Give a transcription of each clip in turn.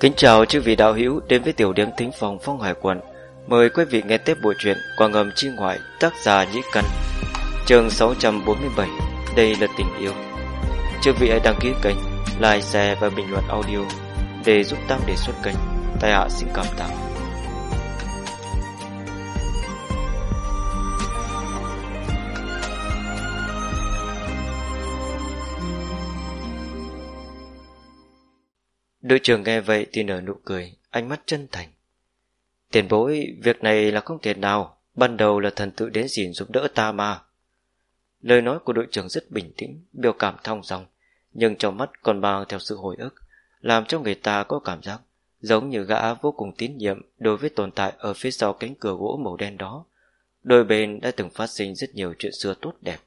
Kính chào chư vị đạo hữu đến với tiểu điếm thính phòng phong hải quận. Mời quý vị nghe tiếp bộ truyện quang ngầm chi ngoại tác giả Nhĩ Căn. Chương 647. Đây là tình yêu. Chư vị hãy đăng ký kênh, like, share và bình luận audio để giúp tăng đề xuất kênh. Tài hạ xin cảm tạ. Đội trưởng nghe vậy thì nở nụ cười, ánh mắt chân thành. Tiền bối, việc này là không thể nào, ban đầu là thần tự đến gìn giúp đỡ ta mà. Lời nói của đội trưởng rất bình tĩnh, biểu cảm thong dong, nhưng trong mắt còn mang theo sự hồi ức, làm cho người ta có cảm giác giống như gã vô cùng tín nhiệm đối với tồn tại ở phía sau cánh cửa gỗ màu đen đó. Đôi bên đã từng phát sinh rất nhiều chuyện xưa tốt đẹp.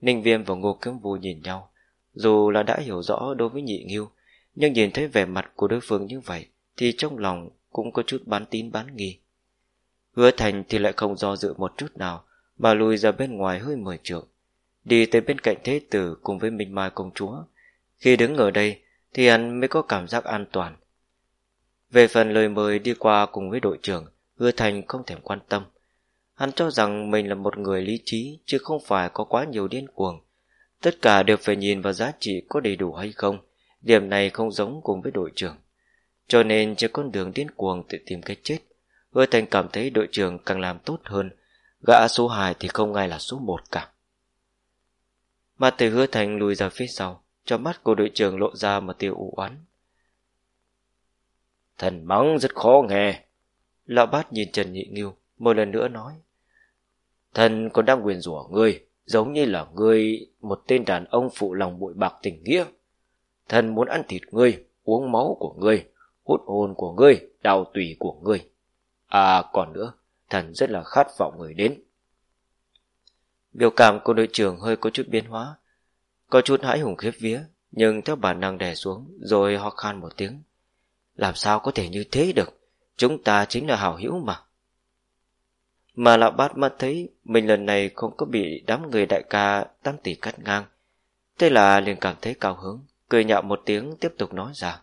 Ninh Viêm và Ngô Kiếm Vũ nhìn nhau, dù là đã hiểu rõ đối với nhị nghiêu, nhưng nhìn thấy vẻ mặt của đối phương như vậy thì trong lòng cũng có chút bán tín bán nghi. Hứa Thành thì lại không do dự một chút nào mà lùi ra bên ngoài hơi mười trượng, đi tới bên cạnh thế tử cùng với Minh Mai công chúa. Khi đứng ở đây thì hắn mới có cảm giác an toàn. Về phần lời mời đi qua cùng với đội trưởng, Hứa Thành không thèm quan tâm. Hắn cho rằng mình là một người lý trí chứ không phải có quá nhiều điên cuồng. Tất cả đều phải nhìn vào giá trị có đầy đủ hay không Điểm này không giống cùng với đội trưởng. Cho nên trên con đường điên cuồng tự tìm cái chết, Hứa Thành cảm thấy đội trưởng càng làm tốt hơn, gã số 2 thì không ai là số 1 cả. Mà từ Hứa Thành lùi ra phía sau, cho mắt của đội trưởng lộ ra một tiêu u oán. Thần mắng rất khó nghe. Lão bát nhìn Trần Nhị Nghiêu, một lần nữa nói. Thần còn đang quyền rủa ngươi, giống như là ngươi một tên đàn ông phụ lòng bụi bạc tình nghĩa. Thần muốn ăn thịt ngươi, uống máu của ngươi, hút hồn của ngươi, đào tùy của ngươi. À còn nữa, thần rất là khát vọng người đến. Biểu cảm của đội trưởng hơi có chút biến hóa, có chút hãi hùng khiếp vía, nhưng theo bản năng đè xuống, rồi ho khan một tiếng. Làm sao có thể như thế được, chúng ta chính là hảo hữu mà. Mà lão bát mắt thấy mình lần này không có bị đám người đại ca tam tỷ cắt ngang, thế là liền cảm thấy cao hứng, cười nhạo một tiếng tiếp tục nói rằng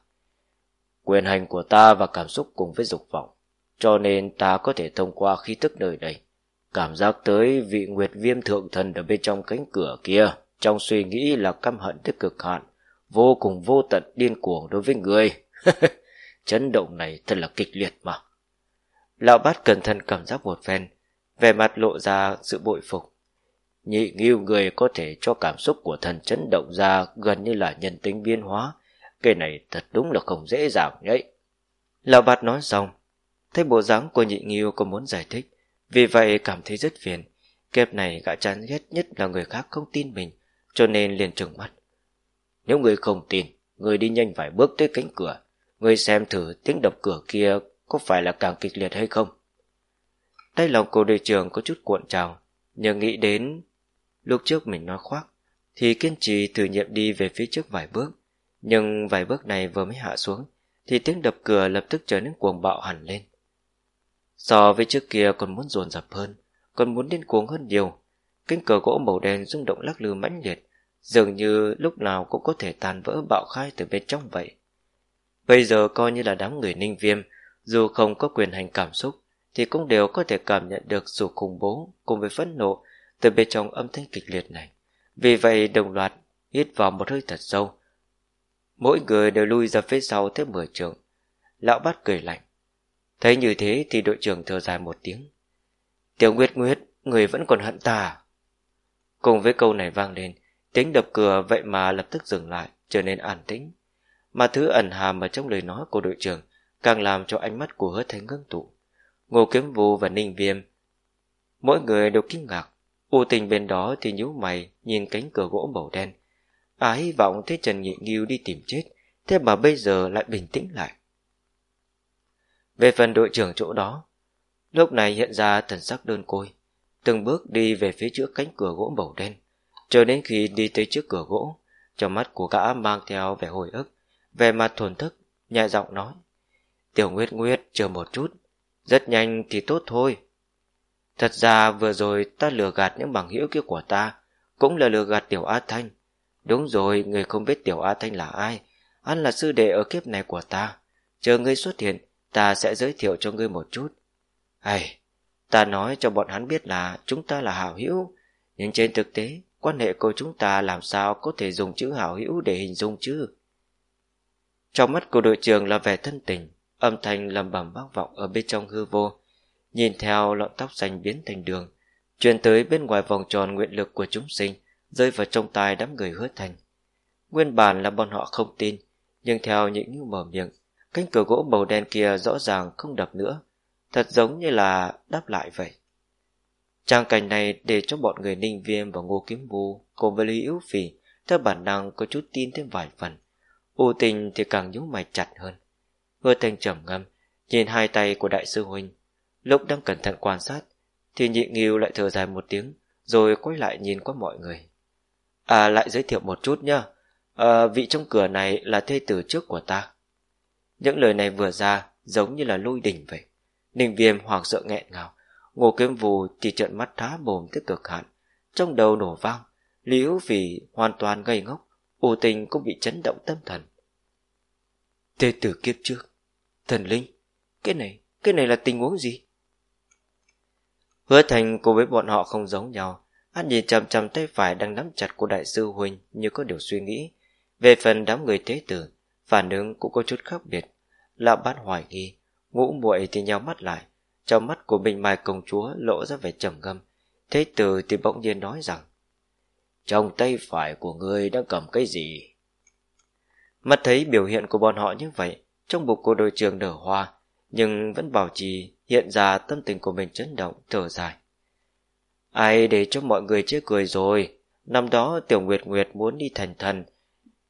Quyền hành của ta và cảm xúc cùng với dục vọng, cho nên ta có thể thông qua khí tức nơi đây, cảm giác tới vị nguyệt viêm thượng thần ở bên trong cánh cửa kia, trong suy nghĩ là căm hận tới cực hạn, vô cùng vô tận điên cuồng đối với người. Chấn động này thật là kịch liệt mà. Lão bát cẩn thận cảm giác một phen, vẻ mặt lộ ra sự bội phục. Nhị nghiêu người có thể cho cảm xúc của thần chấn động ra gần như là nhân tính biến hóa. Cái này thật đúng là không dễ dàng nhấy. Lão bạt nói xong, thấy bộ dáng của nhị nghiêu có muốn giải thích, vì vậy cảm thấy rất phiền. Kẹp này gã chán ghét nhất là người khác không tin mình, cho nên liền trừng mắt. Nếu người không tin, người đi nhanh vài bước tới cánh cửa, người xem thử tiếng đập cửa kia có phải là càng kịch liệt hay không. Tay lòng cô đội trưởng có chút cuộn trào, nhờ nghĩ đến Lúc trước mình nói khoác, Thì kiên trì thử nghiệm đi về phía trước vài bước. Nhưng vài bước này vừa mới hạ xuống, Thì tiếng đập cửa lập tức trở nên cuồng bạo hẳn lên. So với trước kia còn muốn dồn dập hơn, Còn muốn điên cuồng hơn nhiều. Cánh cửa gỗ màu đen rung động lắc lư mãnh liệt, Dường như lúc nào cũng có thể tàn vỡ bạo khai từ bên trong vậy. Bây giờ coi như là đám người ninh viêm, Dù không có quyền hành cảm xúc, Thì cũng đều có thể cảm nhận được sự khủng bố Cùng với phẫn nộ từ bên trong âm thanh kịch liệt này. Vì vậy đồng loạt hít vào một hơi thật sâu. Mỗi người đều lui ra phía sau thêm mười trường. Lão bát cười lạnh. Thấy như thế thì đội trưởng thở dài một tiếng. Tiểu Nguyệt Nguyệt, người vẫn còn hận ta? À? Cùng với câu này vang lên, tiếng đập cửa vậy mà lập tức dừng lại, trở nên an tĩnh. Mà thứ ẩn hàm ở trong lời nói của đội trưởng càng làm cho ánh mắt của hứa thanh ngưng tụ. Ngô Kiếm Vũ và Ninh Viêm Mỗi người đều kinh ngạc U tình bên đó thì nhíu mày nhìn cánh cửa gỗ màu đen. À hy vọng thấy Trần Nghị Nghiêu đi tìm chết, thế mà bây giờ lại bình tĩnh lại. Về phần đội trưởng chỗ đó, lúc này hiện ra thần sắc đơn côi, từng bước đi về phía trước cánh cửa gỗ màu đen, cho đến khi đi tới trước cửa gỗ, trong mắt của gã mang theo vẻ hồi ức, vẻ mặt thuần thức, nhẹ giọng nói. Tiểu Nguyệt Nguyệt chờ một chút, rất nhanh thì tốt thôi. Thật ra vừa rồi ta lừa gạt những bằng hữu kia của ta, cũng là lừa gạt Tiểu A Thanh. Đúng rồi, người không biết Tiểu A Thanh là ai, anh là sư đệ ở kiếp này của ta. Chờ ngươi xuất hiện, ta sẽ giới thiệu cho ngươi một chút. Hay, ta nói cho bọn hắn biết là chúng ta là hảo hữu, nhưng trên thực tế, quan hệ của chúng ta làm sao có thể dùng chữ hảo hữu để hình dung chứ? Trong mắt của đội trưởng là vẻ thân tình, âm thanh lầm bầm vang vọng ở bên trong hư vô, nhìn theo lọn tóc xanh biến thành đường, truyền tới bên ngoài vòng tròn nguyện lực của chúng sinh, rơi vào trong tai đám người hứa thành. Nguyên bản là bọn họ không tin, nhưng theo những như mở miệng, cánh cửa gỗ màu đen kia rõ ràng không đập nữa, thật giống như là đáp lại vậy. Trang cảnh này để cho bọn người ninh viêm và ngô kiếm vu cùng với lý yếu phỉ theo bản năng có chút tin thêm vài phần. U tình thì càng nhúng mày chặt hơn. Hứa thanh trầm ngâm, nhìn hai tay của đại sư huynh. Lúc đang cẩn thận quan sát, thì nhị nghiêu lại thở dài một tiếng, rồi quay lại nhìn qua mọi người. À lại giới thiệu một chút nhá. À, vị trong cửa này là thê tử trước của ta. Những lời này vừa ra giống như là lôi đỉnh vậy. Ninh viêm hoảng sợ nghẹn ngào. Ngô kiếm vù thì trợn mắt thá mồm tới cực hạn. Trong đầu nổ vang. Liễu vì hoàn toàn ngây ngốc. U tình cũng bị chấn động tâm thần. Thê tử kiếp trước. Thần linh. Cái này, cái này là tình huống gì? Hứa thành cùng với bọn họ không giống nhau. Hắn nhìn chằm chằm tay phải đang nắm chặt của đại sư Huynh như có điều suy nghĩ. Về phần đám người thế tử, phản ứng cũng có chút khác biệt. Lão bát hoài nghi, ngũ muội thì nhau mắt lại. Trong mắt của Bình Mai công chúa lộ ra vẻ trầm ngâm. Thế tử thì bỗng nhiên nói rằng Trong tay phải của ngươi đang cầm cái gì? Mắt thấy biểu hiện của bọn họ như vậy, trong bụng của đội trưởng nở hoa, nhưng vẫn bảo trì hiện ra tâm tình của mình chấn động, thở dài. Ai để cho mọi người chế cười rồi, năm đó Tiểu Nguyệt Nguyệt muốn đi thành thần.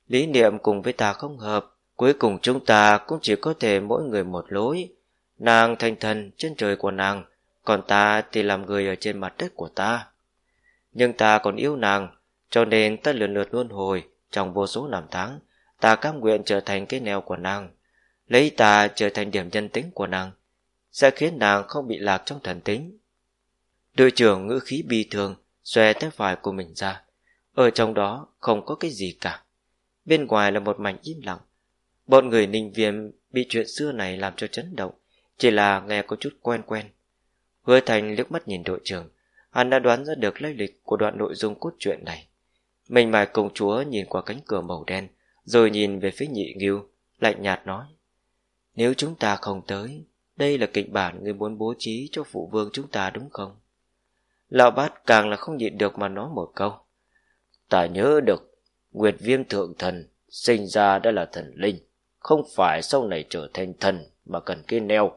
Lý niệm cùng với ta không hợp, cuối cùng chúng ta cũng chỉ có thể mỗi người một lối. Nàng thành thần trên trời của nàng, còn ta thì làm người ở trên mặt đất của ta. Nhưng ta còn yêu nàng, cho nên ta lượt lượt luân hồi trong vô số năm tháng, ta cam nguyện trở thành cái neo của nàng, lấy ta trở thành điểm nhân tính của nàng, sẽ khiến nàng không bị lạc trong thần tính. Đội trưởng ngữ khí bi thường, xòe tay phải của mình ra. Ở trong đó không có cái gì cả. Bên ngoài là một mảnh im lặng. Bọn người ninh viêm bị chuyện xưa này làm cho chấn động, chỉ là nghe có chút quen quen. Hứa thành liếc mắt nhìn đội trưởng, hắn đã đoán ra được lai lịch của đoạn nội dung cốt truyện này. Mình mài công chúa nhìn qua cánh cửa màu đen, rồi nhìn về phía nhị nghiêu, lạnh nhạt nói. Nếu chúng ta không tới, đây là kịch bản người muốn bố trí cho phụ vương chúng ta đúng không? Lão bát càng là không nhịn được mà nói một câu. Ta nhớ được, Nguyệt Viêm Thượng Thần sinh ra đã là thần linh, không phải sau này trở thành thần mà cần cái neo.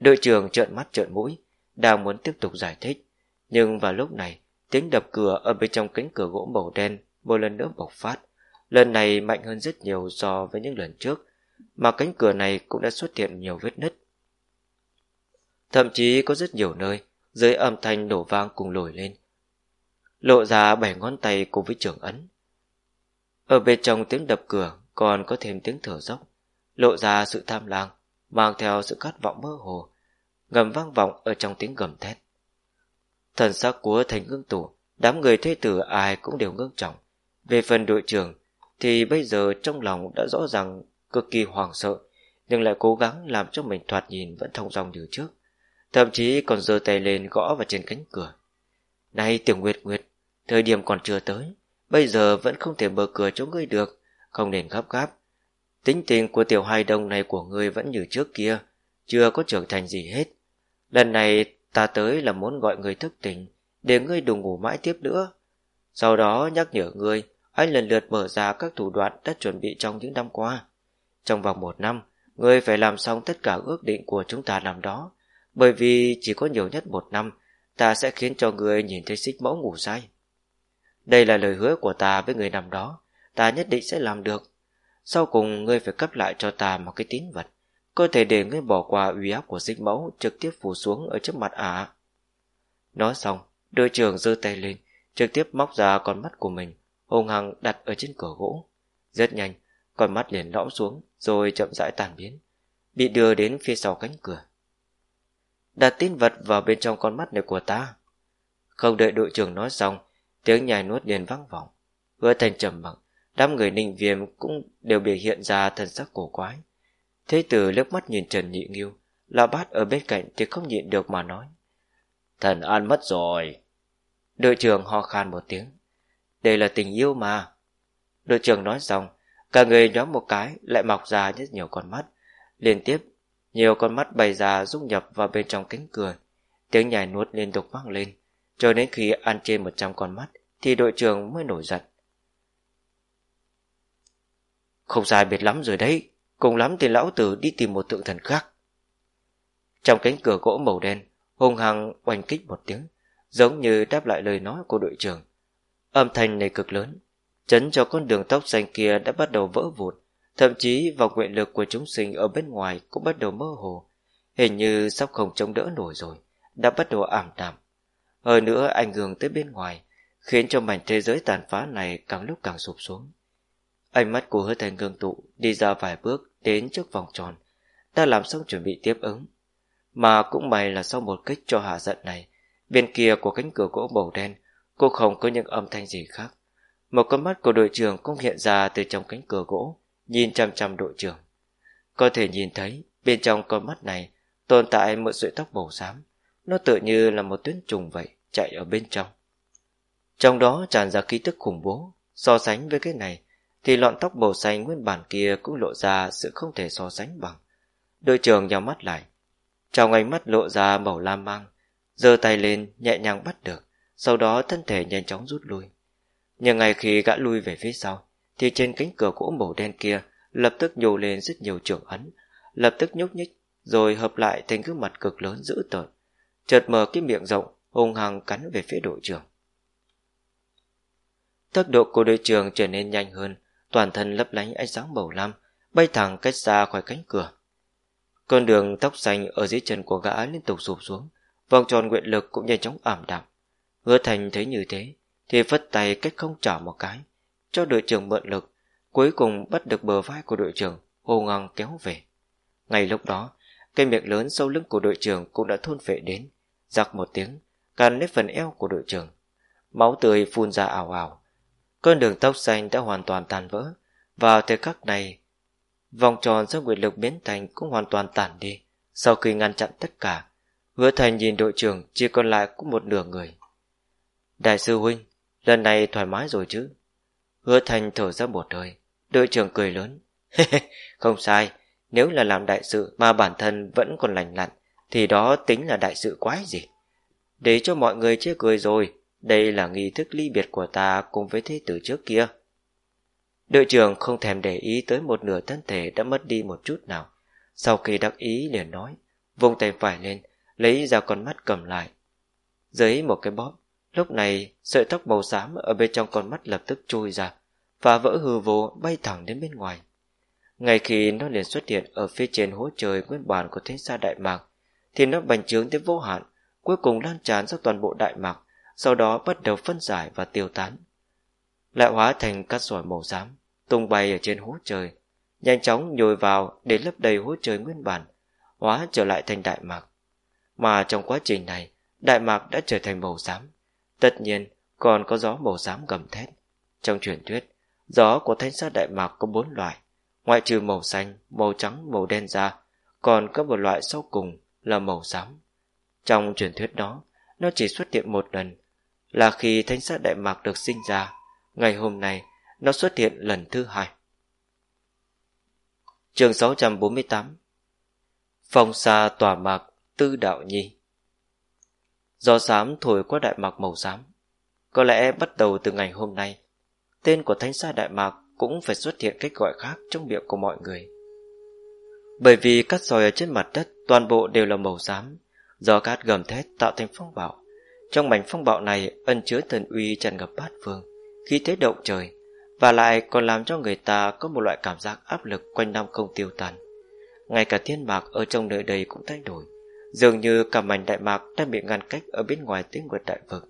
Đội trưởng trợn mắt trợn mũi, đang muốn tiếp tục giải thích, nhưng vào lúc này, tiếng đập cửa ở bên trong cánh cửa gỗ màu đen một lần nữa bộc phát. Lần này mạnh hơn rất nhiều so với những lần trước, mà cánh cửa này cũng đã xuất hiện nhiều vết nứt. Thậm chí có rất nhiều nơi dưới âm thanh đổ vang cùng lồi lên. Lộ ra bảy ngón tay cùng với trưởng ấn. Ở bên trong tiếng đập cửa còn có thêm tiếng thở dốc, lộ ra sự tham lam mang theo sự khát vọng mơ hồ, ngầm vang vọng ở trong tiếng gầm thét. Thần sắc của thành ngưng tủ, đám người thế tử ai cũng đều ngưng trọng. Về phần đội trưởng, thì bây giờ trong lòng đã rõ ràng cực kỳ hoàng sợ, nhưng lại cố gắng làm cho mình thoạt nhìn vẫn thông dòng như trước thậm chí còn giơ tay lên gõ vào trên cánh cửa. Này tiểu nguyệt nguyệt, thời điểm còn chưa tới, bây giờ vẫn không thể mở cửa cho ngươi được, không nên gấp gáp. Tính tình của tiểu hai đồng này của ngươi vẫn như trước kia, chưa có trưởng thành gì hết. Lần này ta tới là muốn gọi ngươi thức tỉnh, để ngươi đừng ngủ mãi tiếp nữa. Sau đó nhắc nhở ngươi, anh lần lượt mở ra các thủ đoạn đã chuẩn bị trong những năm qua. Trong vòng một năm, ngươi phải làm xong tất cả ước định của chúng ta năm đó, bởi vì chỉ có nhiều nhất một năm, ta sẽ khiến cho người nhìn thấy xích mẫu ngủ say. Đây là lời hứa của ta với người năm đó, ta nhất định sẽ làm được. Sau cùng ngươi phải cấp lại cho ta một cái tín vật, có thể để ngươi bỏ qua uy áp của xích mẫu trực tiếp phủ xuống ở trước mặt ả. Nói xong, đội trưởng giơ tay lên, trực tiếp móc ra con mắt của mình, hung hăng đặt ở trên cửa gỗ. Rất nhanh, con mắt liền lõm xuống, rồi chậm rãi tàn biến, bị đưa đến phía sau cánh cửa đặt tín vật vào bên trong con mắt này của ta. Không đợi đội trưởng nói xong, tiếng nhai nuốt liền vang vọng. Hứa thành trầm mặc, đám người ninh viêm cũng đều biểu hiện ra thần sắc cổ quái. Thế tử liếc mắt nhìn Trần Nhị Nghiêu, lão bát ở bên cạnh thì không nhịn được mà nói. Thần an mất rồi. Đội trưởng ho khan một tiếng. Đây là tình yêu mà. Đội trưởng nói xong, cả người nhóm một cái lại mọc ra rất nhiều con mắt. Liên tiếp, nhiều con mắt bày ra dung nhập vào bên trong cánh cửa. Tiếng nhảy nuốt liên tục vang lên. Cho đến khi ăn trên 100 con mắt, thì đội trưởng mới nổi giận. Không sai biệt lắm rồi đấy, cùng lắm thì lão tử đi tìm một tượng thần khác. Trong cánh cửa gỗ màu đen, hung hăng oanh kích một tiếng, giống như đáp lại lời nói của đội trưởng. Âm thanh này cực lớn, chấn cho con đường tóc xanh kia đã bắt đầu vỡ vụn, thậm chí vào nguyện lực của chúng sinh ở bên ngoài cũng bắt đầu mơ hồ, hình như sắp không chống đỡ nổi rồi, đã bắt đầu ảm đạm. Hơn nữa ảnh hưởng tới bên ngoài, khiến cho mảnh thế giới tàn phá này càng lúc càng sụp xuống. Ánh mắt của hứa thành ngưng tụ đi ra vài bước đến trước vòng tròn, đã làm xong chuẩn bị tiếp ứng. Mà cũng may là sau một kích cho hạ giận này, bên kia của cánh cửa gỗ màu đen, cô không có những âm thanh gì khác. Một con mắt của đội trưởng cũng hiện ra từ trong cánh cửa gỗ, nhìn chăm chăm đội trưởng. Có thể nhìn thấy, bên trong con mắt này tồn tại một sợi tóc màu xám. Nó tựa như là một tuyến trùng vậy, chạy ở bên trong. Trong đó tràn ra khí tức khủng bố, so sánh với cái này, thì lọn tóc màu xanh nguyên bản kia cũng lộ ra sự không thể so sánh bằng. Đội trưởng nhắm mắt lại, trong ánh mắt lộ ra màu lam mang, giơ tay lên nhẹ nhàng bắt được, sau đó thân thể nhanh chóng rút lui. Nhưng ngay khi gã lui về phía sau, thì trên cánh cửa gỗ màu đen kia lập tức nhô lên rất nhiều trường ấn, lập tức nhúc nhích, rồi hợp lại thành gương mặt cực lớn dữ tợn, chợt mở cái miệng rộng, hung hăng cắn về phía đội trưởng. Tốc độ của đội trưởng trở nên nhanh hơn, toàn thân lấp lánh ánh sáng màu lam, bay thẳng cách xa khỏi cánh cửa. Con đường tóc xanh ở dưới chân của gã liên tục sụp xuống, vòng tròn nguyện lực cũng nhanh chóng ảm đạm. Hứa thành thấy như thế, thì phất tay cách không trả một cái, cho đội trưởng mượn lực, cuối cùng bắt được bờ vai của đội trưởng, hô ngang kéo về. Ngay lúc đó, cây miệng lớn sâu lưng của đội trưởng cũng đã thôn phệ đến, giặc một tiếng, càn lấy phần eo của đội trưởng. Máu tươi phun ra ảo ảo. Con đường tóc xanh đã hoàn toàn tan vỡ. Vào thời khắc này, vòng tròn do nguyện lực biến thành cũng hoàn toàn tản đi. Sau khi ngăn chặn tất cả, hứa thành nhìn đội trưởng chỉ còn lại có một nửa người. Đại sư huynh, lần này thoải mái rồi chứ? Hứa thành thở ra một hơi, đội trưởng cười lớn. Không sai, nếu là làm đại sự mà bản thân vẫn còn lành lặn, thì đó tính là đại sự quái gì? Để cho mọi người chê cười rồi, đây là nghi thức ly biệt của ta cùng với thế tử trước kia. Đội trưởng không thèm để ý tới một nửa thân thể đã mất đi một chút nào. Sau khi đắc ý liền nói, vung tay phải lên, lấy ra con mắt cầm lại. Dưới một cái bóp, lúc này sợi tóc màu xám ở bên trong con mắt lập tức trôi ra, và vỡ hư vô bay thẳng đến bên ngoài. Ngay khi nó liền xuất hiện ở phía trên hố trời nguyên bản của thế gia Đại Mạc, thì nó bành trướng tới vô hạn, cuối cùng lan tràn ra toàn bộ Đại Mạc, sau đó bắt đầu phân giải và tiêu tán. Lại hóa thành các sỏi màu xám, tung bay ở trên hố trời, nhanh chóng nhồi vào để lấp đầy hố trời nguyên bản, hóa trở lại thành Đại Mạc. Mà trong quá trình này, Đại Mạc đã trở thành màu xám. Tất nhiên, còn có gió màu xám gầm thét. Trong truyền thuyết, gió của thanh sát Đại Mạc có bốn loại, ngoại trừ màu xanh, màu trắng, màu đen ra, còn có một loại sau cùng là màu xám. Trong truyền thuyết đó, nó chỉ xuất hiện một lần, là khi thanh sát Đại Mạc được sinh ra. Ngày hôm nay, nó xuất hiện lần thứ hai. Trường 648 Phong xa tòa mạc Tư Đạo Nhi Gió xám thổi qua đại mạc màu xám. Có lẽ bắt đầu từ ngày hôm nay, tên của thánh xa đại mạc cũng phải xuất hiện cách gọi khác trong miệng của mọi người. Bởi vì cát sỏi ở trên mặt đất toàn bộ đều là màu xám, do cát gầm thét tạo thành phong bạo. Trong mảnh phong bạo này ân chứa thần uy tràn ngập bát phương, khí thế động trời, và lại còn làm cho người ta có một loại cảm giác áp lực quanh năm không tiêu tan. Ngay cả thiên mạc ở trong nơi đây cũng thay đổi, dường như cả mảnh đại mạc đang bị ngăn cách ở bên ngoài tiếng nguyệt đại vực.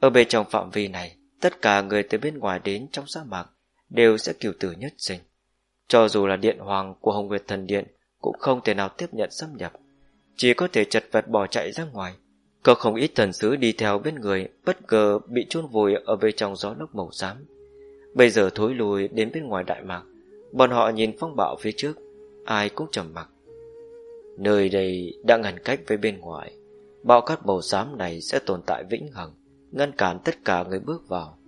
Ở bên trong phạm vi này, tất cả người từ bên ngoài đến trong sa mạc đều sẽ kiều tử nhất sinh. Cho dù là điện hoàng của Hồng Nguyệt Thần Điện cũng không thể nào tiếp nhận xâm nhập, chỉ có thể chật vật bỏ chạy ra ngoài. Có không ít thần sứ đi theo bên người bất ngờ bị chôn vùi ở bên trong gió lốc màu xám. Bây giờ thối lùi đến bên ngoài đại mạc, bọn họ nhìn phong bạo phía trước, ai cũng trầm mặc. Nơi đây đã ngăn cách với bên ngoài, bao cát màu xám này sẽ tồn tại vĩnh hằng, ngăn cản tất cả người bước vào.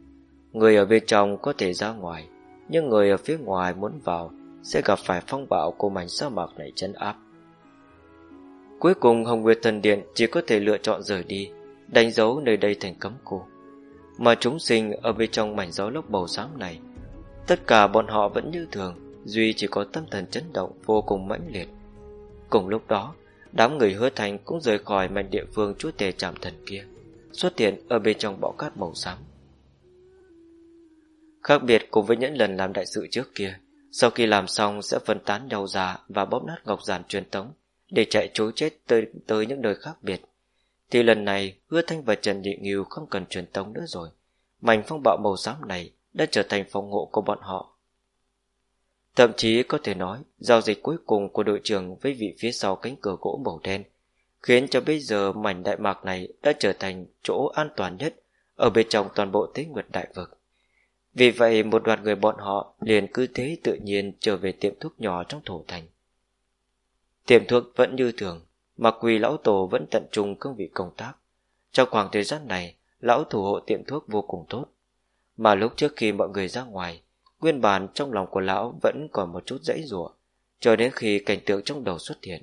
Người ở bên trong có thể ra ngoài, nhưng người ở phía ngoài muốn vào sẽ gặp phải phong bạo của mảnh sa mạc này chân áp. Cuối cùng Hồng Nguyệt Thần Điện chỉ có thể lựa chọn rời đi, đánh dấu nơi đây thành cấm khu. Mà chúng sinh ở bên trong mảnh gió lốc bầu xám này, tất cả bọn họ vẫn như thường, duy chỉ có tâm thần chấn động vô cùng mãnh liệt. Cùng lúc đó, đám người hứa thành cũng rời khỏi mảnh địa phương chúa tề chạm thần kia, xuất hiện ở bên trong bọ cát màu xám. Khác biệt cùng với những lần làm đại sự trước kia, sau khi làm xong sẽ phân tán nhau ra và bóp nát ngọc giản truyền tống để chạy trốn chết tới, tới những nơi khác biệt. Thì lần này Hứa Thanh và Trần Nhị Nghiêu không cần truyền tống nữa rồi. Mảnh phong bạo màu xám này đã trở thành phòng hộ của bọn họ. Thậm chí có thể nói giao dịch cuối cùng của đội trưởng với vị phía sau cánh cửa gỗ màu đen khiến cho bây giờ mảnh đại mạc này đã trở thành chỗ an toàn nhất ở bên trong toàn bộ tế nguyệt đại vực. Vì vậy một đoàn người bọn họ liền cứ thế tự nhiên trở về tiệm thuốc nhỏ trong thổ thành. Tiệm thuốc vẫn như thường, mà quỳ lão tổ vẫn tận trung cương vị công tác. Trong khoảng thời gian này, lão thủ hộ tiệm thuốc vô cùng tốt. Mà lúc trước khi mọi người ra ngoài, nguyên bản trong lòng của lão vẫn còn một chút dãy rủa cho đến khi cảnh tượng trong đầu xuất hiện.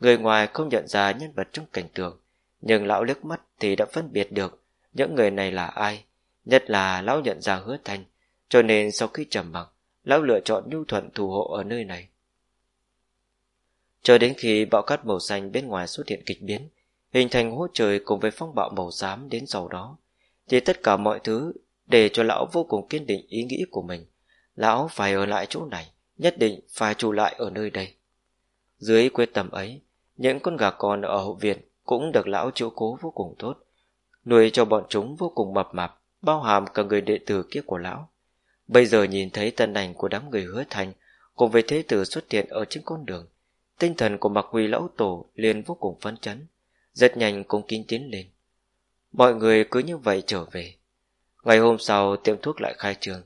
Người ngoài không nhận ra nhân vật trong cảnh tượng, nhưng lão liếc mắt thì đã phân biệt được những người này là ai, nhất là lão nhận ra hứa thanh, cho nên sau khi trầm mặc, lão lựa chọn nhu thuận thủ hộ ở nơi này. Cho đến khi bão cát màu xanh bên ngoài xuất hiện kịch biến, hình thành hố trời cùng với phong bạo màu xám đến sau đó, thì tất cả mọi thứ để cho lão vô cùng kiên định ý nghĩ của mình. Lão phải ở lại chỗ này, nhất định phải trụ lại ở nơi đây. Dưới quyết tâm ấy, những con gà con ở hậu viện cũng được lão chiếu cố vô cùng tốt, nuôi cho bọn chúng vô cùng mập mạp, bao hàm cả người đệ tử kia của lão. Bây giờ nhìn thấy tân ảnh của đám người hứa thành cùng với thế tử xuất hiện ở trên con đường, tinh thần của mặc huy lão tổ liền vô cùng phấn chấn, rất nhanh cũng kín tiến lên. Mọi người cứ như vậy trở về. Ngày hôm sau tiệm thuốc lại khai trường.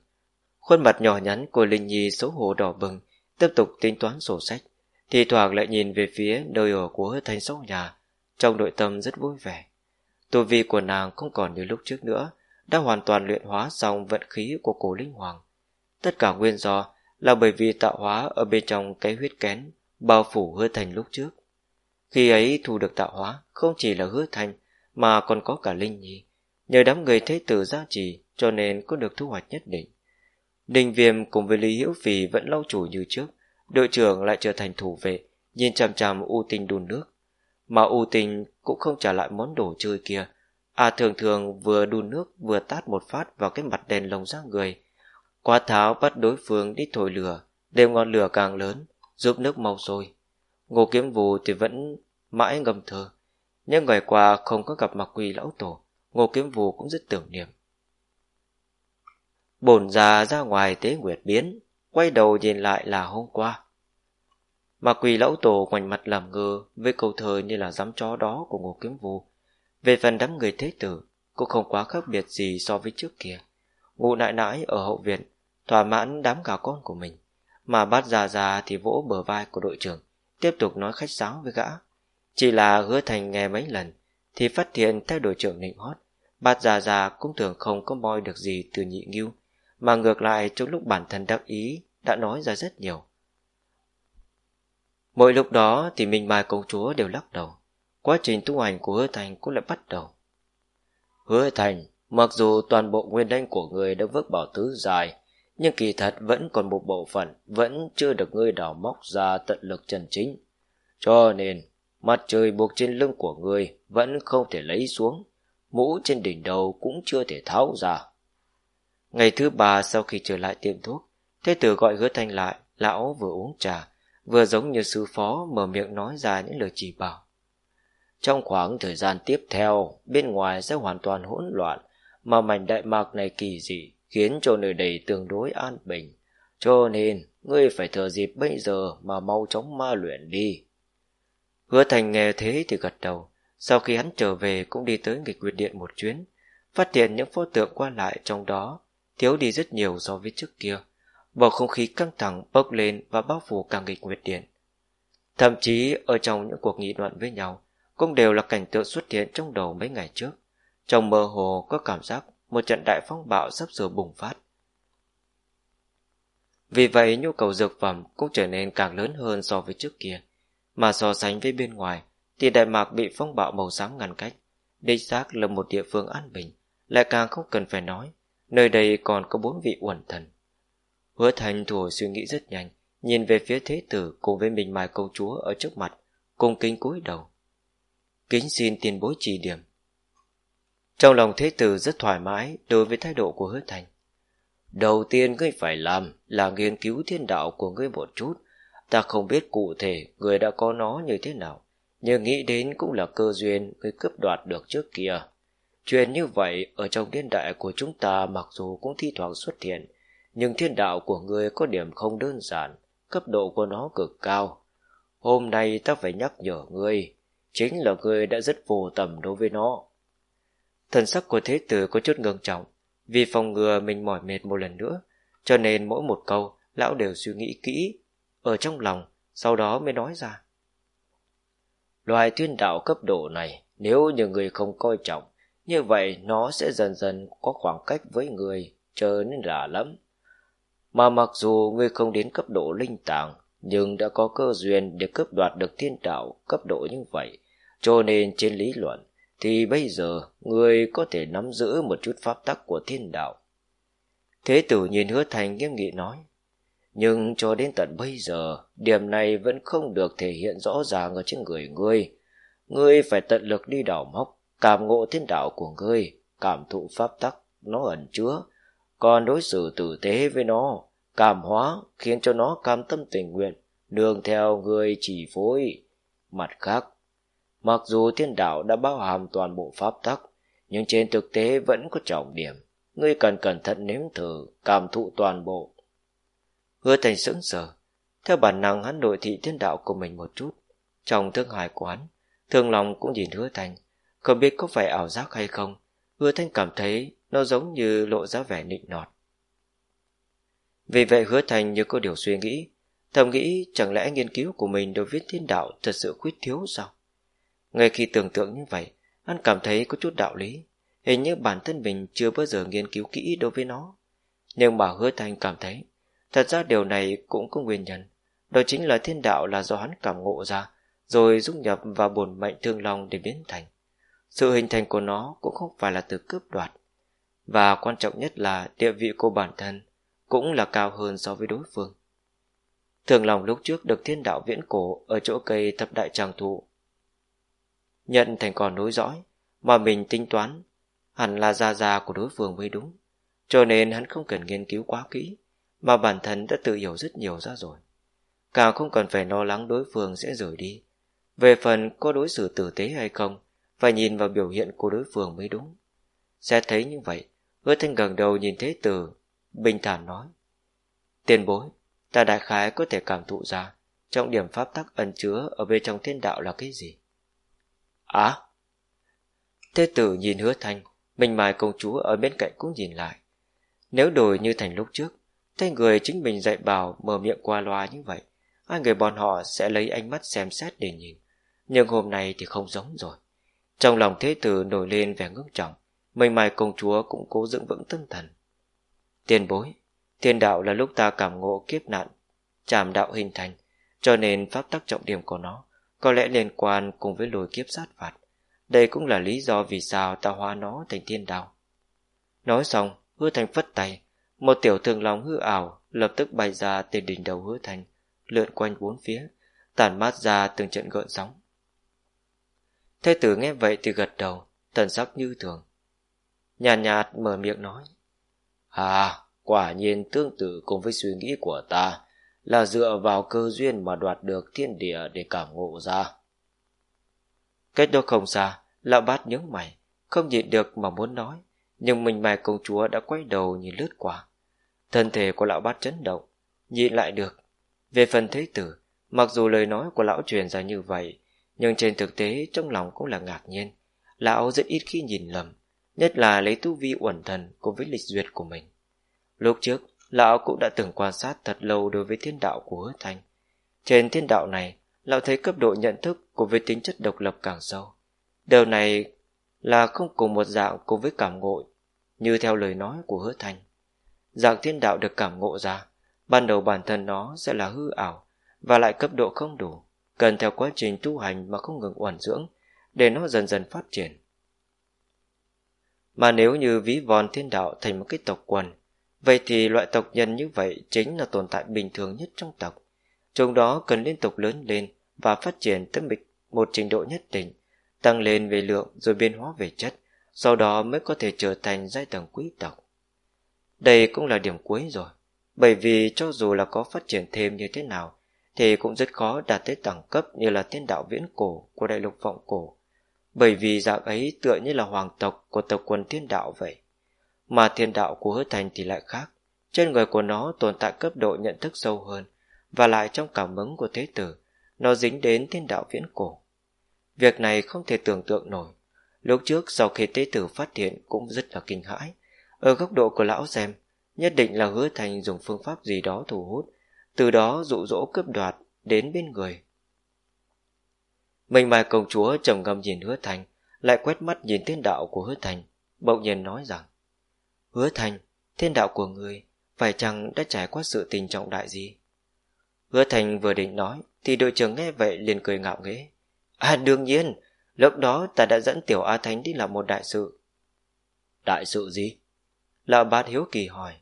Khuôn mặt nhỏ nhắn của Linh Nhi xấu hổ đỏ bừng, tiếp tục tính toán sổ sách, thì thoảng lại nhìn về phía nơi ở của hứa thành sóc nhà, trong nội tâm rất vui vẻ. Tu vi của nàng không còn như lúc trước nữa, đã hoàn toàn luyện hóa xong vận khí của cổ linh hoàng. Tất cả nguyên do là bởi vì tạo hóa ở bên trong cái huyết kén bao phủ hứa thành lúc trước. Khi ấy thu được tạo hóa không chỉ là hứa thành mà còn có cả linh nhi. Nhờ đám người thế tử gia trì cho nên có được thu hoạch nhất định. Đình viêm cùng với Lý Hữu Phì vẫn lau chủ như trước, đội trưởng lại trở thành thủ vệ, nhìn chằm chằm U Tinh đun nước. Mà U Tinh cũng không trả lại món đồ chơi kia, À thường thường vừa đun nước vừa tát một phát vào cái mặt đèn lồng ra người. Quá tháo bắt đối phương đi thổi lửa, đêm ngọn lửa càng lớn, giúp nước mau sôi. Ngô kiếm vù thì vẫn mãi ngầm thơ. Những ngày qua không có gặp mặc quỳ lão tổ, ngô kiếm vù cũng rất tưởng niệm. Bổn già ra ngoài tế nguyệt biến, quay đầu nhìn lại là hôm qua. Mà quỳ lão tổ ngoảnh mặt làm ngơ với câu thơ như là dám chó đó của ngô kiếm vũ về phần đám người thế tử, cũng không quá khác biệt gì so với trước kia. Ngụ nại nãi ở hậu viện, thỏa mãn đám gà con của mình. Mà bát già già thì vỗ bờ vai của đội trưởng, tiếp tục nói khách sáo với gã. Chỉ là hứa thành nghe mấy lần, thì phát hiện theo đội trưởng nịnh hót, bát già già cũng thường không có moi được gì từ nhị nghiêu, mà ngược lại trong lúc bản thân đắc ý đã nói ra rất nhiều. Mỗi lúc đó thì minh mai công chúa đều lắc đầu quá trình tu hành của hứa thành cũng lại bắt đầu. Hứa thành, mặc dù toàn bộ nguyên đanh của người đã vứt bỏ tứ dài, nhưng kỳ thật vẫn còn một bộ phận vẫn chưa được ngươi đào móc ra tận lực chân chính. Cho nên, mặt trời buộc trên lưng của ngươi vẫn không thể lấy xuống, mũ trên đỉnh đầu cũng chưa thể tháo ra. Ngày thứ ba sau khi trở lại tiệm thuốc, thế tử gọi hứa thanh lại, lão vừa uống trà, vừa giống như sư phó mở miệng nói ra những lời chỉ bảo. Trong khoảng thời gian tiếp theo, bên ngoài sẽ hoàn toàn hỗn loạn, mà mảnh đại mạc này kỳ dị, khiến cho nơi đây tương đối an bình. Cho nên, ngươi phải thừa dịp bây giờ mà mau chóng ma luyện đi. Hứa thành nghe thế thì gật đầu, sau khi hắn trở về cũng đi tới nghịch quyệt điện một chuyến, phát hiện những pho tượng qua lại trong đó thiếu đi rất nhiều so với trước kia. Bầu không khí căng thẳng bốc lên và bao phủ cả nghịch nguyệt điện, Thậm chí ở trong những cuộc nghị luận với nhau, cũng đều là cảnh tượng xuất hiện trong đầu mấy ngày trước. Trong mơ hồ có cảm giác một trận đại phong bạo sắp sửa bùng phát. Vì vậy nhu cầu dược phẩm cũng trở nên càng lớn hơn so với trước kia. Mà so sánh với bên ngoài thì Đại Mạc bị phong bạo màu xám ngăn cách. Đích xác là một địa phương an bình, lại càng không cần phải nói. Nơi đây còn có bốn vị uẩn thần. Hứa thành thủ suy nghĩ rất nhanh, nhìn về phía thế tử cùng với mình mài công chúa ở trước mặt, cùng kính cúi đầu. Kính xin tiền bối chỉ điểm. Trong lòng thế tử rất thoải mái đối với thái độ của hứa thành. Đầu tiên ngươi phải làm là nghiên cứu thiên đạo của ngươi một chút. Ta không biết cụ thể người đã có nó như thế nào, nhưng nghĩ đến cũng là cơ duyên ngươi cướp đoạt được trước kia. Chuyện như vậy ở trong thiên đại của chúng ta mặc dù cũng thi thoảng xuất hiện, nhưng thiên đạo của ngươi có điểm không đơn giản, cấp độ của nó cực cao. Hôm nay ta phải nhắc nhở ngươi, chính là ngươi đã rất vô tầm đối với nó. Thần sắc của thế tử có chút ngưng trọng, vì phòng ngừa mình mỏi mệt một lần nữa, cho nên mỗi một câu lão đều suy nghĩ kỹ, ở trong lòng, sau đó mới nói ra. Loài thiên đạo cấp độ này, nếu như người không coi trọng, như vậy nó sẽ dần dần có khoảng cách với người, trở nên lạ lắm. Mà mặc dù ngươi không đến cấp độ linh tàng, nhưng đã có cơ duyên để cướp đoạt được thiên đạo cấp độ như vậy, cho nên trên lý luận, thì bây giờ ngươi có thể nắm giữ một chút pháp tắc của thiên đạo. Thế tử nhìn hứa thành nghiêm nghị nói, nhưng cho đến tận bây giờ, điểm này vẫn không được thể hiện rõ ràng ở trên người ngươi. Ngươi phải tận lực đi đào móc, cảm ngộ thiên đạo của ngươi, cảm thụ pháp tắc nó ẩn chứa, còn đối xử tử tế với nó, cảm hóa khiến cho nó cam tâm tình nguyện, nương theo người chỉ phối. Mặt khác, mặc dù thiên đạo đã bao hàm toàn bộ pháp tắc, nhưng trên thực tế vẫn có trọng điểm. Ngươi cần cẩn thận nếm thử, cảm thụ toàn bộ. Hứa thành sững sờ, theo bản năng hắn đội thị thiên đạo của mình một chút. Trong thương hài quán, thương lòng cũng nhìn hứa thành, không biết có phải ảo giác hay không. Hứa thanh cảm thấy nó giống như lộ ra vẻ nịnh nọt. Vì vậy hứa Thanh như có điều suy nghĩ, thầm nghĩ chẳng lẽ nghiên cứu của mình đối với thiên đạo thật sự khuyết thiếu sao? Ngay khi tưởng tượng như vậy, anh cảm thấy có chút đạo lý, hình như bản thân mình chưa bao giờ nghiên cứu kỹ đối với nó. Nhưng mà hứa Thanh cảm thấy, thật ra điều này cũng có nguyên nhân, đó chính là thiên đạo là do hắn cảm ngộ ra, rồi dung nhập vào bổn mệnh thương long để biến thành. Sự hình thành của nó cũng không phải là từ cướp đoạt, và quan trọng nhất là địa vị của bản thân cũng là cao hơn so với đối phương. Thường lòng lúc trước được thiên đạo viễn cổ ở chỗ cây thập đại tràng thụ. Nhận thành còn nối dõi, mà mình tính toán, hẳn là gia gia của đối phương mới đúng. Cho nên hắn không cần nghiên cứu quá kỹ, mà bản thân đã tự hiểu rất nhiều ra rồi. Càng không cần phải lo lắng đối phương sẽ rời đi. Về phần có đối xử tử tế hay không, phải nhìn vào biểu hiện của đối phương mới đúng. Sẽ thấy như vậy, hứa thanh gần đầu nhìn thế tử bình thản nói. Tiền bối, ta đại khái có thể cảm thụ ra trọng điểm pháp tắc ẩn chứa ở bên trong thiên đạo là cái gì? Á! thế tử nhìn hứa thanh, mình mài công chúa ở bên cạnh cũng nhìn lại. Nếu đổi như thành lúc trước, Thay người chính mình dạy bảo mở miệng qua loa như vậy, hai người bọn họ sẽ lấy ánh mắt xem xét để nhìn. Nhưng hôm nay thì không giống rồi. Trong lòng thế tử nổi lên vẻ ngưỡng trọng, mình mài công chúa cũng cố dưỡng vững tinh thần. Tiền bối, thiên đạo là lúc ta cảm ngộ kiếp nạn, chạm đạo hình thành, cho nên pháp tắc trọng điểm của nó có lẽ liên quan cùng với lôi kiếp sát phạt. Đây cũng là lý do vì sao ta hóa nó thành thiên đạo. Nói xong, hứa thành phất tay, một tiểu thường lòng hư ảo lập tức bay ra từ đỉnh đầu hứa thành, lượn quanh bốn phía, tản mát ra từng trận gợn sóng. Thế tử nghe vậy thì gật đầu, thần sắc như thường. Nhàn nhạt, nhạt mở miệng nói. À, quả nhiên tương tự cùng với suy nghĩ của ta là dựa vào cơ duyên mà đoạt được thiên địa để cảm ngộ ra. Cách đó không xa, lão bát nhớ mày, không nhịn được mà muốn nói, nhưng mình mày công chúa đã quay đầu nhìn lướt qua. Thân thể của lão bát chấn động, nhịn lại được. Về phần thế tử, mặc dù lời nói của lão truyền ra như vậy, nhưng trên thực tế trong lòng cũng là ngạc nhiên. Lão rất ít khi nhìn lầm, nhất là lấy tu vi uẩn thần cùng với lịch duyệt của mình. Lúc trước, lão cũng đã từng quan sát thật lâu đối với thiên đạo của hứa thanh. Trên thiên đạo này, lão thấy cấp độ nhận thức của với tính chất độc lập càng sâu. Điều này là không cùng một dạng cùng với cảm ngộ, như theo lời nói của hứa Thanh, Dạng thiên đạo được cảm ngộ ra, ban đầu bản thân nó sẽ là hư ảo, và lại cấp độ không đủ, cần theo quá trình tu hành mà không ngừng uẩn dưỡng, để nó dần dần phát triển. Mà nếu như ví von thiên đạo thành một cái tộc quần, vậy thì loại tộc nhân như vậy chính là tồn tại bình thường nhất trong tộc. chúng đó cần liên tục lớn lên và phát triển tới một trình độ nhất định, tăng lên về lượng rồi biến hóa về chất, sau đó mới có thể trở thành giai tầng quý tộc. Đây cũng là điểm cuối rồi, bởi vì cho dù là có phát triển thêm như thế nào, thì cũng rất khó đạt tới đẳng cấp như là thiên đạo viễn cổ của đại lục vọng cổ, bởi vì dạng ấy tựa như là hoàng tộc của tộc quần thiên đạo vậy. Mà thiên đạo của hứa thành thì lại khác, trên người của nó tồn tại cấp độ nhận thức sâu hơn, và lại trong cảm ứng của thế tử, nó dính đến thiên đạo viễn cổ. Việc này không thể tưởng tượng nổi. Lúc trước sau khi tế tử phát hiện cũng rất là kinh hãi. Ở góc độ của lão xem, nhất định là hứa thành dùng phương pháp gì đó thu hút, từ đó dụ dỗ cướp đoạt đến bên người. Mình mai công chúa trầm ngâm nhìn hứa thành, lại quét mắt nhìn thiên đạo của hứa thành, bỗng nhiên nói rằng Hứa thành, thiên đạo của người phải chăng đã trải qua sự tình trọng đại gì? Hứa thành vừa định nói, thì đội trưởng nghe vậy liền cười ngạo nghễ. À đương nhiên, lúc đó ta đã dẫn tiểu A Thánh đi làm một đại sự. Đại sự gì? Lão bát hiếu kỳ hỏi.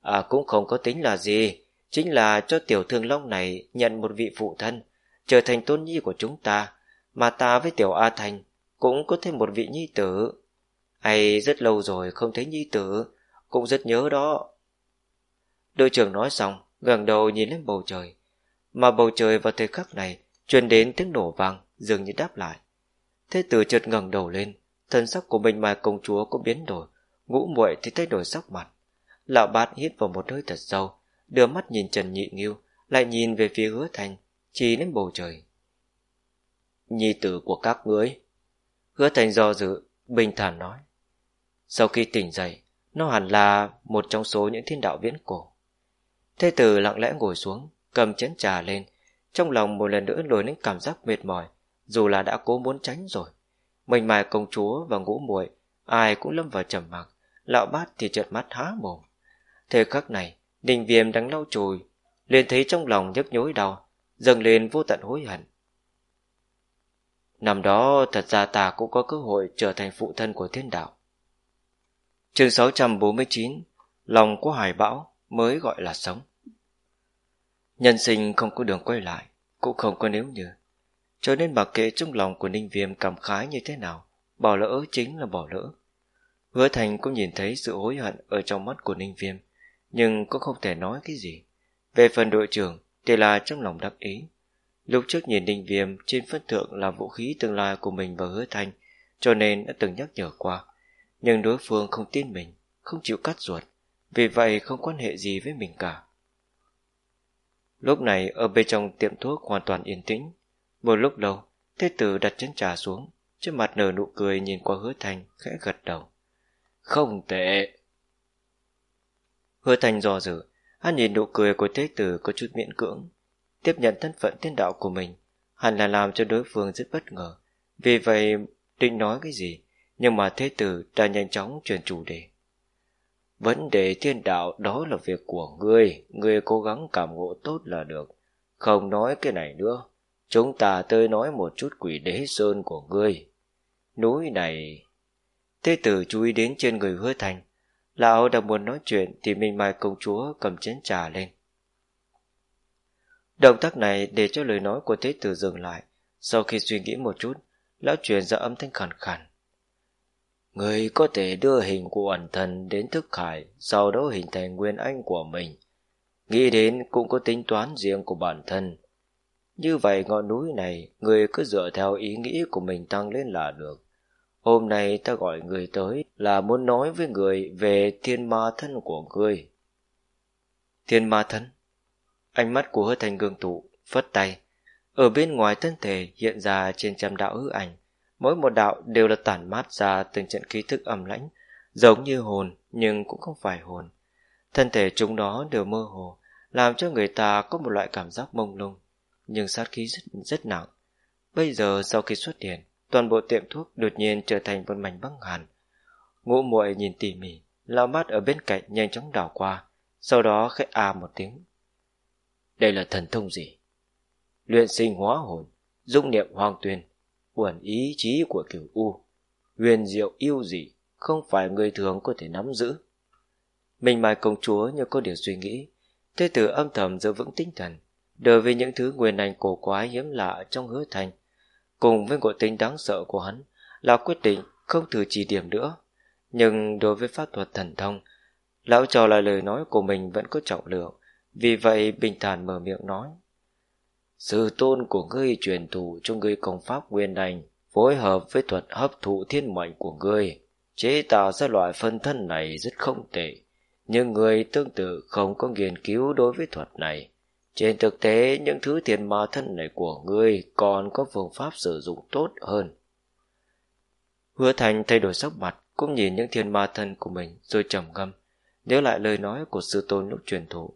À cũng không có tính là gì, chính là cho tiểu thương long này nhận một vị phụ thân, trở thành tôn nhi của chúng ta, mà ta với tiểu A Thành cũng có thêm một vị nhi tử. Hay rất lâu rồi không thấy nhi tử, cũng rất nhớ đó. Đội trưởng nói xong, gần đầu nhìn lên bầu trời, mà bầu trời vào thời khắc này truyền đến tiếng nổ vang dường như đáp lại thế tử chợt ngẩng đầu lên thân sắc của mình mà công chúa cũng biến đổi ngũ muội thì thay đổi sắc mặt lão bát hít vào một hơi thật sâu đưa mắt nhìn trần nhị nghiêu, lại nhìn về phía hứa thành, chỉ đến bầu trời. Nhi tử của các ngươi, hứa thành do dự, bình thản nói. Sau khi tỉnh dậy, nó hẳn là một trong số những thiên đạo viễn cổ. Thế tử lặng lẽ ngồi xuống, cầm chén trà lên, trong lòng một lần nữa nổi lên cảm giác mệt mỏi, dù là đã cố muốn tránh rồi. Mình mài công chúa và ngũ muội, ai cũng lâm vào trầm mặc, lão bát thì trợn mắt há mồm. Thời khắc này đình viêm đang lau chùi liền thấy trong lòng nhức nhối đau dâng lên vô tận hối hận năm đó thật ra ta cũng có cơ hội trở thành phụ thân của thiên đạo chương 649 lòng của hải bão mới gọi là sống Nhân sinh không có đường quay lại, cũng không có nếu như. Cho nên mặc kệ trong lòng của Ninh Viêm cảm khái như thế nào, bỏ lỡ chính là bỏ lỡ. Hứa Thành cũng nhìn thấy sự hối hận ở trong mắt của Ninh Viêm, nhưng cũng không thể nói cái gì. Về phần đội trưởng thì là trong lòng đắc ý. Lúc trước nhìn đinh Viêm trên phân thượng là vũ khí tương lai của mình và Hứa thanh, cho nên đã từng nhắc nhở qua. Nhưng đối phương không tin mình, không chịu cắt ruột, vì vậy không quan hệ gì với mình cả. Lúc này ở bên trong tiệm thuốc hoàn toàn yên tĩnh. Một lúc lâu, thế tử đặt chén trà xuống, trên mặt nở nụ cười nhìn qua hứa thanh khẽ gật đầu. Không tệ. Hứa thành dò dự, hắn nhìn nụ cười của thế tử có chút miễn cưỡng. Tiếp nhận thân phận thiên đạo của mình, hẳn là làm cho đối phương rất bất ngờ. Vì vậy, định nói cái gì, nhưng mà thế tử đã nhanh chóng chuyển chủ đề. Vấn đề thiên đạo đó là việc của ngươi, ngươi cố gắng cảm ngộ tốt là được. Không nói cái này nữa, chúng ta tới nói một chút quỷ đế sơn của ngươi. Núi này... Thế tử chú ý đến trên người hứa thành. Lão đang muốn nói chuyện thì Minh Mai công chúa cầm chén trà lên. Động tác này để cho lời nói của thế tử dừng lại. Sau khi suy nghĩ một chút, lão truyền ra âm thanh khàn khàn. Người có thể đưa hình của ẩn thần đến thức hải, sau đó hình thành nguyên anh của mình. Nghĩ đến cũng có tính toán riêng của bản thân. Như vậy ngọn núi này, người cứ dựa theo ý nghĩ của mình tăng lên là được. Hôm nay ta gọi người tới là muốn nói với người về thiên ma thân của người. Thiên ma thân? Ánh mắt của hứa thành gương tụ, phất tay. Ở bên ngoài thân thể hiện ra trên trăm đạo hư ảnh, Mỗi một đạo đều là tản mát ra từng trận khí thức âm lãnh, giống như hồn nhưng cũng không phải hồn. Thân thể chúng đó đều mơ hồ, làm cho người ta có một loại cảm giác mông lung. nhưng sát khí rất, rất nặng. Bây giờ sau khi xuất hiện, toàn bộ tiệm thuốc đột nhiên trở thành một mảnh băng hàn. Ngũ muội nhìn tỉ mỉ, lão mắt ở bên cạnh nhanh chóng đảo qua, sau đó khẽ a một tiếng. Đây là thần thông gì? Luyện sinh hóa hồn, dung niệm hoàng tuyên, uẩn ý chí của kiểu U, huyền diệu yêu gì, không phải người thường có thể nắm giữ. Mình mài công chúa như có điều suy nghĩ, thế tử âm thầm giữ vững tinh thần, đối với những thứ nguyên ảnh cổ quái hiếm lạ trong hứa thành, cùng với ngộ tính đáng sợ của hắn, là quyết định không thử chỉ điểm nữa. Nhưng đối với pháp thuật thần thông, lão trò là lời nói của mình vẫn có trọng lượng, vì vậy bình thản mở miệng nói. Sư tôn của ngươi truyền thụ cho ngươi công pháp nguyên đành phối hợp với thuật hấp thụ thiên mệnh của ngươi, chế tạo ra loại phân thân này rất không tệ. Nhưng người tương tự không có nghiên cứu đối với thuật này. Trên thực tế, những thứ thiên ma thân này của ngươi còn có phương pháp sử dụng tốt hơn. Hứa Thành thay đổi sắc mặt, cũng nhìn những thiên ma thân của mình rồi trầm ngâm, nhớ lại lời nói của sư tôn lúc truyền thụ.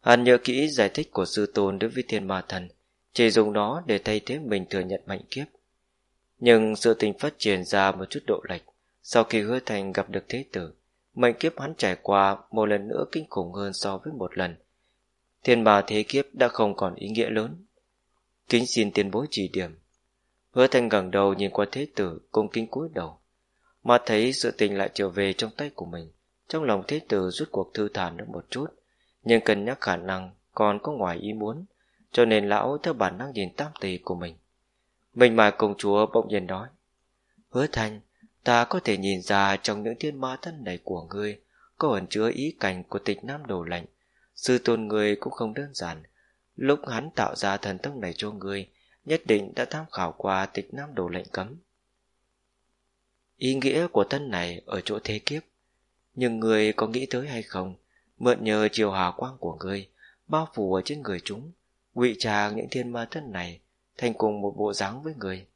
Hắn nhớ kỹ giải thích của sư tôn đối với thiên ma thần, chỉ dùng nó để thay thế mình thừa nhận mạnh kiếp. Nhưng sự tình phát triển ra một chút độ lệch, sau khi hứa thành gặp được thế tử, mệnh kiếp hắn trải qua một lần nữa kinh khủng hơn so với một lần. Thiên bà thế kiếp đã không còn ý nghĩa lớn. Kính xin tiền bối chỉ điểm. Hứa thanh gần đầu nhìn qua thế tử cung kính cúi đầu. Mà thấy sự tình lại trở về trong tay của mình. Trong lòng thế tử rút cuộc thư thản được một chút nhưng cân nhắc khả năng còn có ngoài ý muốn, cho nên lão theo bản năng nhìn tam tỷ của mình. Mình mà công chúa bỗng nhiên nói, Hứa thanh ta có thể nhìn ra trong những thiên ma thân này của ngươi có ẩn chứa ý cảnh của tịch nam đồ lạnh. Sư tôn người cũng không đơn giản. Lúc hắn tạo ra thần thông này cho người, nhất định đã tham khảo qua tịch nam đồ lệnh cấm. Ý nghĩa của thân này ở chỗ thế kiếp, nhưng người có nghĩ tới hay không? mượn nhờ chiều hào quang của người bao phủ ở trên người chúng ngụy trang những thiên ma thân này thành cùng một bộ dáng với người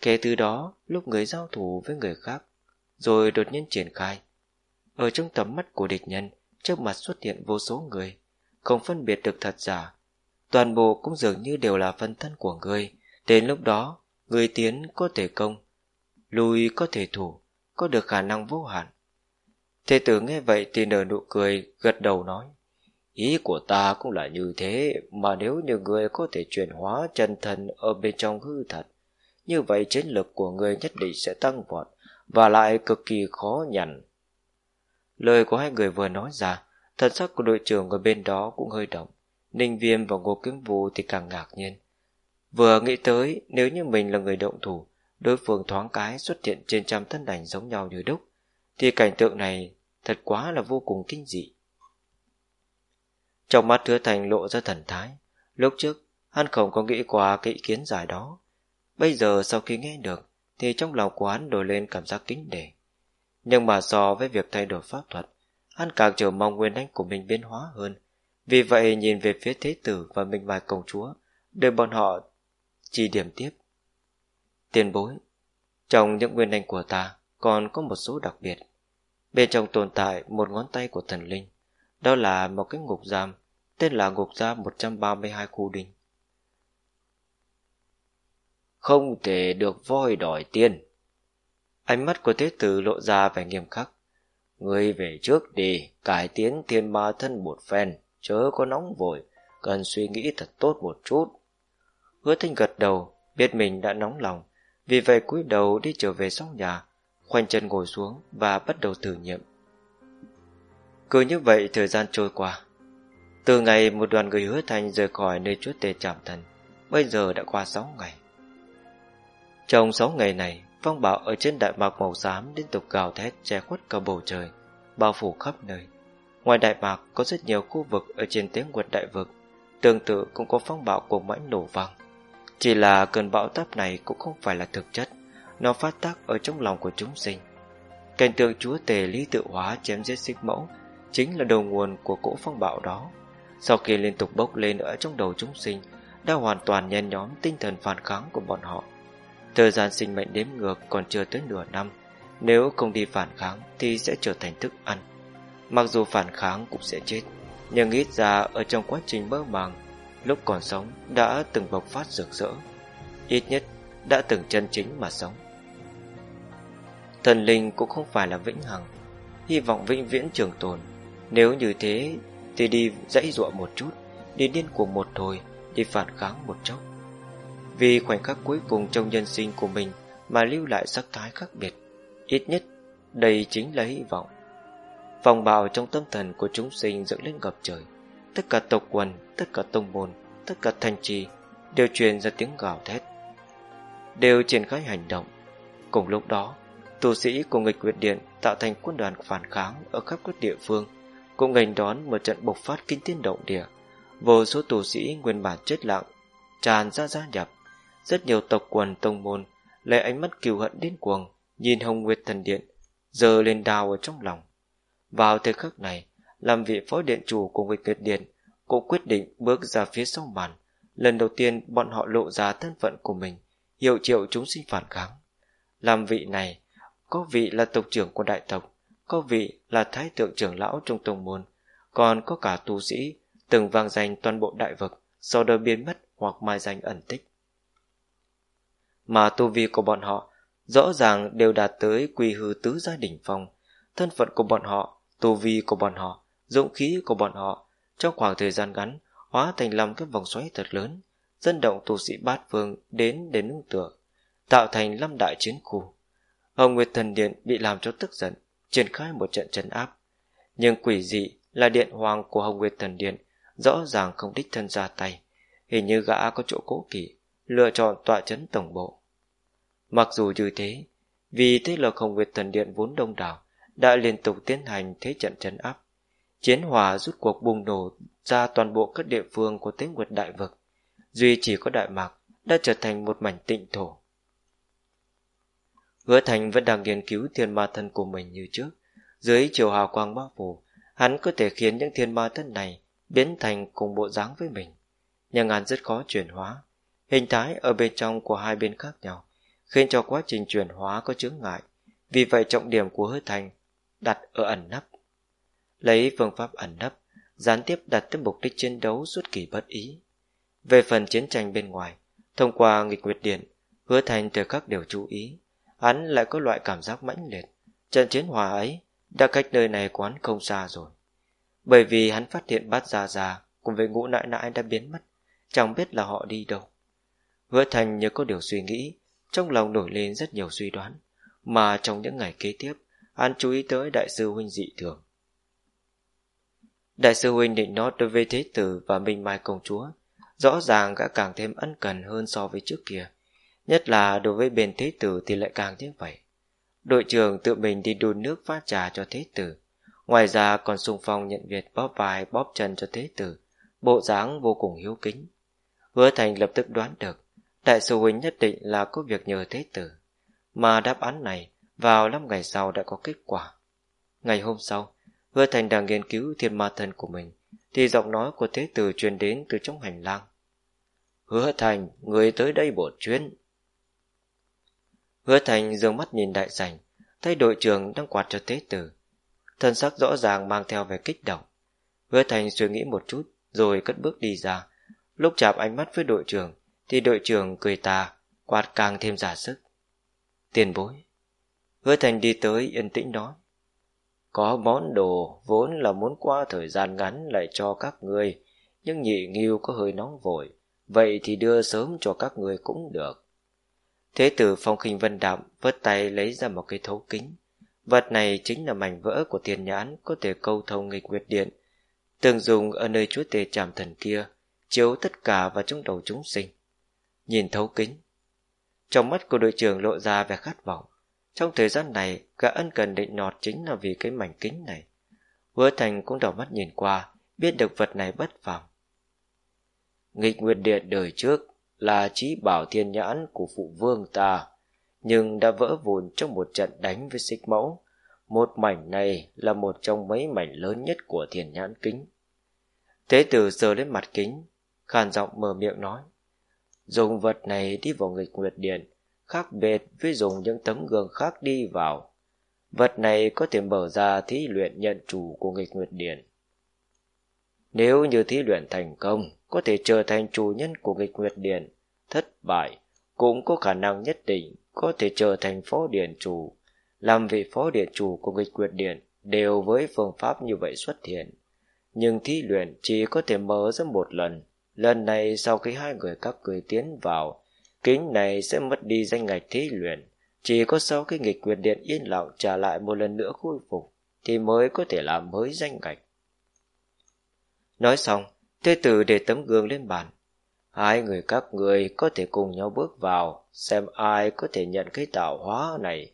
kể từ đó lúc người giao thủ với người khác rồi đột nhiên triển khai ở trong tầm mắt của địch nhân trước mặt xuất hiện vô số người không phân biệt được thật giả toàn bộ cũng dường như đều là phân thân của người đến lúc đó người tiến có thể công lùi có thể thủ có được khả năng vô hạn Thế tử nghe vậy thì nở nụ cười, gật đầu nói. Ý của ta cũng là như thế, mà nếu như người có thể chuyển hóa chân thần ở bên trong hư thật, như vậy chiến lực của người nhất định sẽ tăng vọt, và lại cực kỳ khó nhằn. Lời của hai người vừa nói ra, thần sắc của đội trưởng ở bên đó cũng hơi động. Ninh Viêm và Ngô Kiếm Vũ thì càng ngạc nhiên. Vừa nghĩ tới nếu như mình là người động thủ, đối phương thoáng cái xuất hiện trên trăm thân đảnh giống nhau như đúc, thì cảnh tượng này thật quá là vô cùng kinh dị. Trong mắt hứa thành lộ ra thần thái, lúc trước hắn không có nghĩ qua cái ý kiến giải đó. Bây giờ sau khi nghe được, thì trong lòng của hắn đổi lên cảm giác kính đề. Nhưng mà so với việc thay đổi pháp thuật, hắn càng chờ mong nguyên anh của mình biến hóa hơn. Vì vậy nhìn về phía thế tử và minh bài công chúa, để bọn họ chỉ điểm tiếp. Tiền bối, trong những nguyên anh của ta còn có một số đặc biệt. Bên trong tồn tại một ngón tay của thần linh. Đó là một cái ngục giam, tên là ngục giam 132 khu đình Không thể được voi đòi tiền. Ánh mắt của thế tử lộ ra vẻ nghiêm khắc. Người về trước đi, cải tiến thiên ma thân một phen, chớ có nóng vội, cần suy nghĩ thật tốt một chút. Hứa thanh gật đầu, biết mình đã nóng lòng, vì vậy cúi đầu đi trở về sau nhà, khoanh chân ngồi xuống và bắt đầu thử nghiệm. Cứ như vậy thời gian trôi qua. Từ ngày một đoàn người hứa thành rời khỏi nơi chúa tề trảm thần, bây giờ đã qua 6 ngày. Trong 6 ngày này, phong bạo ở trên đại mạc màu xám liên tục gào thét che khuất cả bầu trời, bao phủ khắp nơi. Ngoài đại mạc có rất nhiều khu vực ở trên tiếng quật đại vực, tương tự cũng có phong bạo cuồng mãnh nổ vang. Chỉ là cơn bão táp này cũng không phải là thực chất, nó phát tác ở trong lòng của chúng sinh. Cảnh tượng chúa tề lý tự hóa chém giết xích mẫu chính là đầu nguồn của cỗ phong bạo đó. Sau khi liên tục bốc lên ở trong đầu chúng sinh, đã hoàn toàn nhen nhóm tinh thần phản kháng của bọn họ. Thời gian sinh mệnh đếm ngược còn chưa tới nửa năm, nếu không đi phản kháng thì sẽ trở thành thức ăn. Mặc dù phản kháng cũng sẽ chết, nhưng ít ra ở trong quá trình mơ màng, lúc còn sống đã từng bộc phát rực rỡ, ít nhất đã từng chân chính mà sống. Thần linh cũng không phải là vĩnh hằng, hy vọng vĩnh viễn trường tồn. Nếu như thế thì đi dãy dụa một chút, đi điên cuồng một hồi, đi phản kháng một chốc. Vì khoảnh khắc cuối cùng trong nhân sinh của mình mà lưu lại sắc thái khác biệt, ít nhất đây chính là hy vọng. Phòng bào trong tâm thần của chúng sinh dựng lên ngập trời. Tất cả tộc quần, tất cả tông môn, tất cả thành trì đều truyền ra tiếng gào thét. Đều triển khai hành động. Cùng lúc đó, tu sĩ của nghịch quyệt điện tạo thành quân đoàn phản kháng ở khắp các địa phương, cũng nghênh đón một trận bộc phát kinh thiên động địa. Vô số tu sĩ nguyên bản chết lặng tràn ra gia nhập. Rất nhiều tộc quần tông môn lấy ánh mắt kiều hận đến cuồng nhìn Hồng Nguyệt Thần Điện giờ lên đào ở trong lòng. Vào thời khắc này, làm vị phó điện chủ của Nguyệt Tuyệt Điện cũng quyết định bước ra phía sau màn. Lần đầu tiên bọn họ lộ ra thân phận của mình, hiệu triệu chúng sinh phản kháng. Làm vị này, có vị là tộc trưởng của đại tộc, có vị là thái tượng trưởng lão trong tông môn, còn có cả tu sĩ từng vang danh toàn bộ đại vực, sau đó biến mất hoặc mai danh ẩn tích. Mà tu vi của bọn họ rõ ràng đều đạt tới quy hư tứ gia đỉnh phong, thân phận của bọn họ, tu vi của bọn họ, dũng khí của bọn họ trong khoảng thời gian ngắn hóa thành lòng cái vòng xoáy thật lớn, dân động tu sĩ bát phương đến để nương tựa, tạo thành lâm đại chiến khu. Hồng Nguyệt Thần Điện bị làm cho tức giận, triển khai một trận trấn áp. Nhưng quỷ dị là điện hoàng của Hồng Nguyệt Thần Điện rõ ràng không đích thân ra tay, hình như gã có chỗ cố kỵ, lựa chọn tọa chấn tổng bộ. Mặc dù như thế, vì thế lực Hồng Nguyệt Thần Điện vốn đông đảo, đã liên tục tiến hành thế trận trấn áp. Chiến hòa rút cuộc bùng nổ ra toàn bộ các địa phương của Tế Nguyệt Đại Vực. Duy chỉ có Đại Mạc đã trở thành một mảnh tịnh thổ. Hứa Thành vẫn đang nghiên cứu thiên ma thân của mình như trước. Dưới chiều hào quang bao phủ, hắn có thể khiến những thiên ma thân này biến thành cùng bộ dáng với mình. Nhưng hắn rất khó chuyển hóa. Hình thái ở bên trong của hai bên khác nhau, khiến cho quá trình chuyển hóa có chướng ngại. Vì vậy trọng điểm của hứa thành đặt ở ẩn nấp. Lấy phương pháp ẩn nấp, gián tiếp đặt tới mục đích chiến đấu suốt kỳ bất ý. Về phần chiến tranh bên ngoài, thông qua nghịch nguyệt điện, hứa thành từ các đều chú ý. Hắn lại có loại cảm giác mãnh liệt. Trận chiến hòa ấy đã cách nơi này quán không xa rồi. Bởi vì hắn phát hiện bát già già cùng với ngũ nại nại đã biến mất, chẳng biết là họ đi đâu. Hứa thành như có điều suy nghĩ, trong lòng nổi lên rất nhiều suy đoán, mà trong những ngày kế tiếp, hắn chú ý tới đại sư huynh dị thường. Đại sư huynh định nói đối với thế tử và minh mai công chúa, rõ ràng gã càng thêm ân cần hơn so với trước kia. Nhất là đối với bên thế tử thì lại càng như vậy. Đội trưởng tự mình đi đun nước phát trà cho thế tử. Ngoài ra còn sung phong nhận việc bóp vai bóp chân cho thế tử. Bộ dáng vô cùng hiếu kính. Hứa Thành lập tức đoán được đại sư huynh nhất định là có việc nhờ thế tử. Mà đáp án này vào năm ngày sau đã có kết quả. Ngày hôm sau, Hứa Thành đang nghiên cứu thiên ma thần của mình, thì giọng nói của thế tử truyền đến từ trong hành lang. Hứa Thành, người tới đây bổ chuyến. Hứa Thành dương mắt nhìn đại sảnh, thấy đội trưởng đang quạt cho thế tử. Thân sắc rõ ràng mang theo vẻ kích động. Hứa Thành suy nghĩ một chút, rồi cất bước đi ra. Lúc chạm ánh mắt với đội trưởng, thì đội trưởng cười tà, quạt càng thêm giả sức. Tiền bối. Hứa Thành đi tới yên tĩnh nói. Có món đồ vốn là muốn qua thời gian ngắn lại cho các người, nhưng nhị nghiêu có hơi nóng vội, vậy thì đưa sớm cho các người cũng được. Thế tử phong khinh vân đạm vớt tay lấy ra một cái thấu kính. Vật này chính là mảnh vỡ của tiền nhãn có thể câu thông nghịch nguyệt điện, từng dùng ở nơi chúa tề tràm thần kia, chiếu tất cả vào trong đầu chúng sinh. Nhìn thấu kính, trong mắt của đội trưởng lộ ra vẻ khát vọng. Trong thời gian này, gã ân cần định nọt chính là vì cái mảnh kính này. Hứa Thành cũng đảo mắt nhìn qua, biết được vật này bất phàm. Nghịch Nguyệt Điện đời trước là trí bảo thiên nhãn của phụ vương ta, nhưng đã vỡ vụn trong một trận đánh với xích mẫu. Một mảnh này là một trong mấy mảnh lớn nhất của thiên nhãn kính. Thế tử sờ lên mặt kính, khàn giọng mở miệng nói. Dùng vật này đi vào nghịch nguyệt điện, khác biệt với dùng những tấm gương khác đi vào. Vật này có thể mở ra thí luyện nhận chủ của nghịch nguyệt điện. Nếu như thí luyện thành công, có thể trở thành chủ nhân của nghịch nguyệt điện, thất bại cũng có khả năng nhất định có thể trở thành phó điện chủ. Làm vị phó điện chủ của nghịch nguyệt điện đều với phương pháp như vậy xuất hiện. Nhưng thí luyện chỉ có thể mở ra một lần. Lần này sau khi hai người các người tiến vào, kính này sẽ mất đi danh ngạch thí luyện. Chỉ có sau khi nghịch quyền điện yên lặng trả lại một lần nữa khôi phục, thì mới có thể làm mới danh ngạch. Nói xong, thế tử để tấm gương lên bàn, Hai người các người có thể cùng nhau bước vào, xem ai có thể nhận cái tạo hóa này.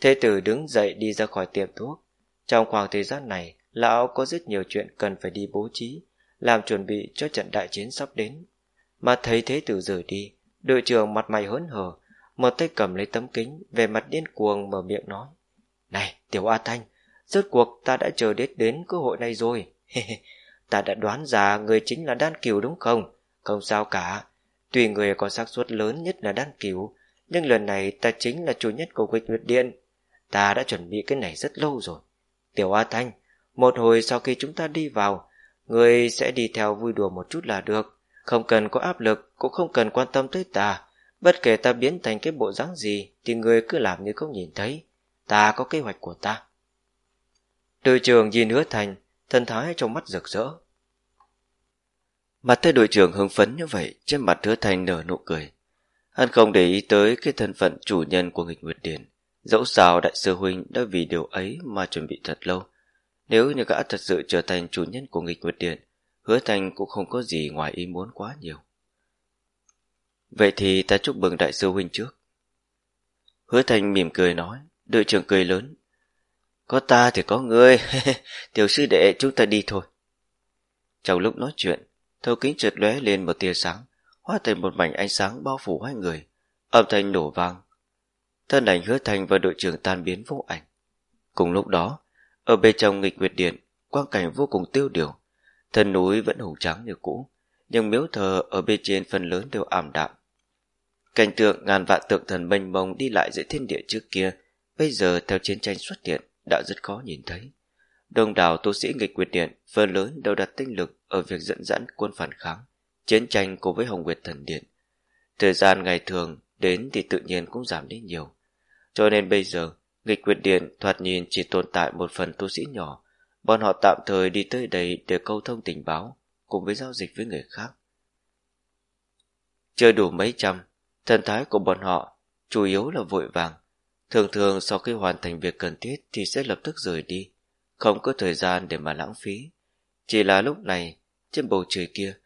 Thế tử đứng dậy đi ra khỏi tiệm thuốc. Trong khoảng thời gian này, lão có rất nhiều chuyện cần phải đi bố trí, làm chuẩn bị cho trận đại chiến sắp đến. Mà thấy thế tử rời đi, đội trưởng mặt mày hớn hở, một tay cầm lấy tấm kính, về mặt điên cuồng mở miệng nói. Này, tiểu A Thanh, rốt cuộc ta đã chờ đến đến cơ hội này rồi. ta đã đoán ra người chính là Đan Kiều đúng không? Không sao cả, tuy người có xác suất lớn nhất là đan Kiều, nhưng lần này ta chính là chủ nhất của Quỳnh Nguyệt Điện. Ta đã chuẩn bị cái này rất lâu rồi. Tiểu A Thanh, một hồi sau khi chúng ta đi vào, người sẽ đi theo vui đùa một chút là được. Không cần có áp lực, cũng không cần quan tâm tới ta. Bất kể ta biến thành cái bộ dáng gì, thì người cứ làm như không nhìn thấy. Ta có kế hoạch của ta. Đội trưởng nhìn hứa thành, thân thái trong mắt rực rỡ. Mặt thấy đội trưởng hưng phấn như vậy, trên mặt hứa thành nở nụ cười. Hắn không để ý tới cái thân phận chủ nhân của nghịch nguyệt điển. Dẫu sao đại sư huynh đã vì điều ấy mà chuẩn bị thật lâu. Nếu như gã thật sự trở thành chủ nhân của nghịch nguyệt điện, hứa thành cũng không có gì ngoài ý muốn quá nhiều. Vậy thì ta chúc mừng đại sư huynh trước. Hứa thành mỉm cười nói, đội trưởng cười lớn. Có ta thì có ngươi, tiểu sư đệ chúng ta đi thôi. Trong lúc nói chuyện, thâu kính trượt lóe lên một tia sáng, hóa thành một mảnh ánh sáng bao phủ hai người, âm thanh nổ vang. Thân ảnh hứa thành và đội trưởng tan biến vô ảnh. Cùng lúc đó, ở bên trong nghịch nguyệt điện, quang cảnh vô cùng tiêu điều. Thân núi vẫn hùng trắng như cũ, nhưng miếu thờ ở bên trên phần lớn đều ảm đạm. Cảnh tượng ngàn vạn tượng thần mênh mông đi lại giữa thiên địa trước kia, bây giờ theo chiến tranh xuất hiện đã rất khó nhìn thấy. Đông đảo tu sĩ nghịch quyệt điện phần lớn đều đặt tinh lực ở việc dẫn dắt quân phản kháng, chiến tranh cùng với Hồng Nguyệt Thần Điện. Thời gian ngày thường đến thì tự nhiên cũng giảm đi nhiều. Cho nên bây giờ, nghịch quyệt điện thoạt nhìn chỉ tồn tại một phần tu sĩ nhỏ, bọn họ tạm thời đi tới đây để câu thông tình báo, cùng với giao dịch với người khác. Chưa đủ mấy trăm, thần thái của bọn họ chủ yếu là vội vàng. Thường thường sau khi hoàn thành việc cần thiết thì sẽ lập tức rời đi, không có thời gian để mà lãng phí. Chỉ là lúc này, trên bầu trời kia,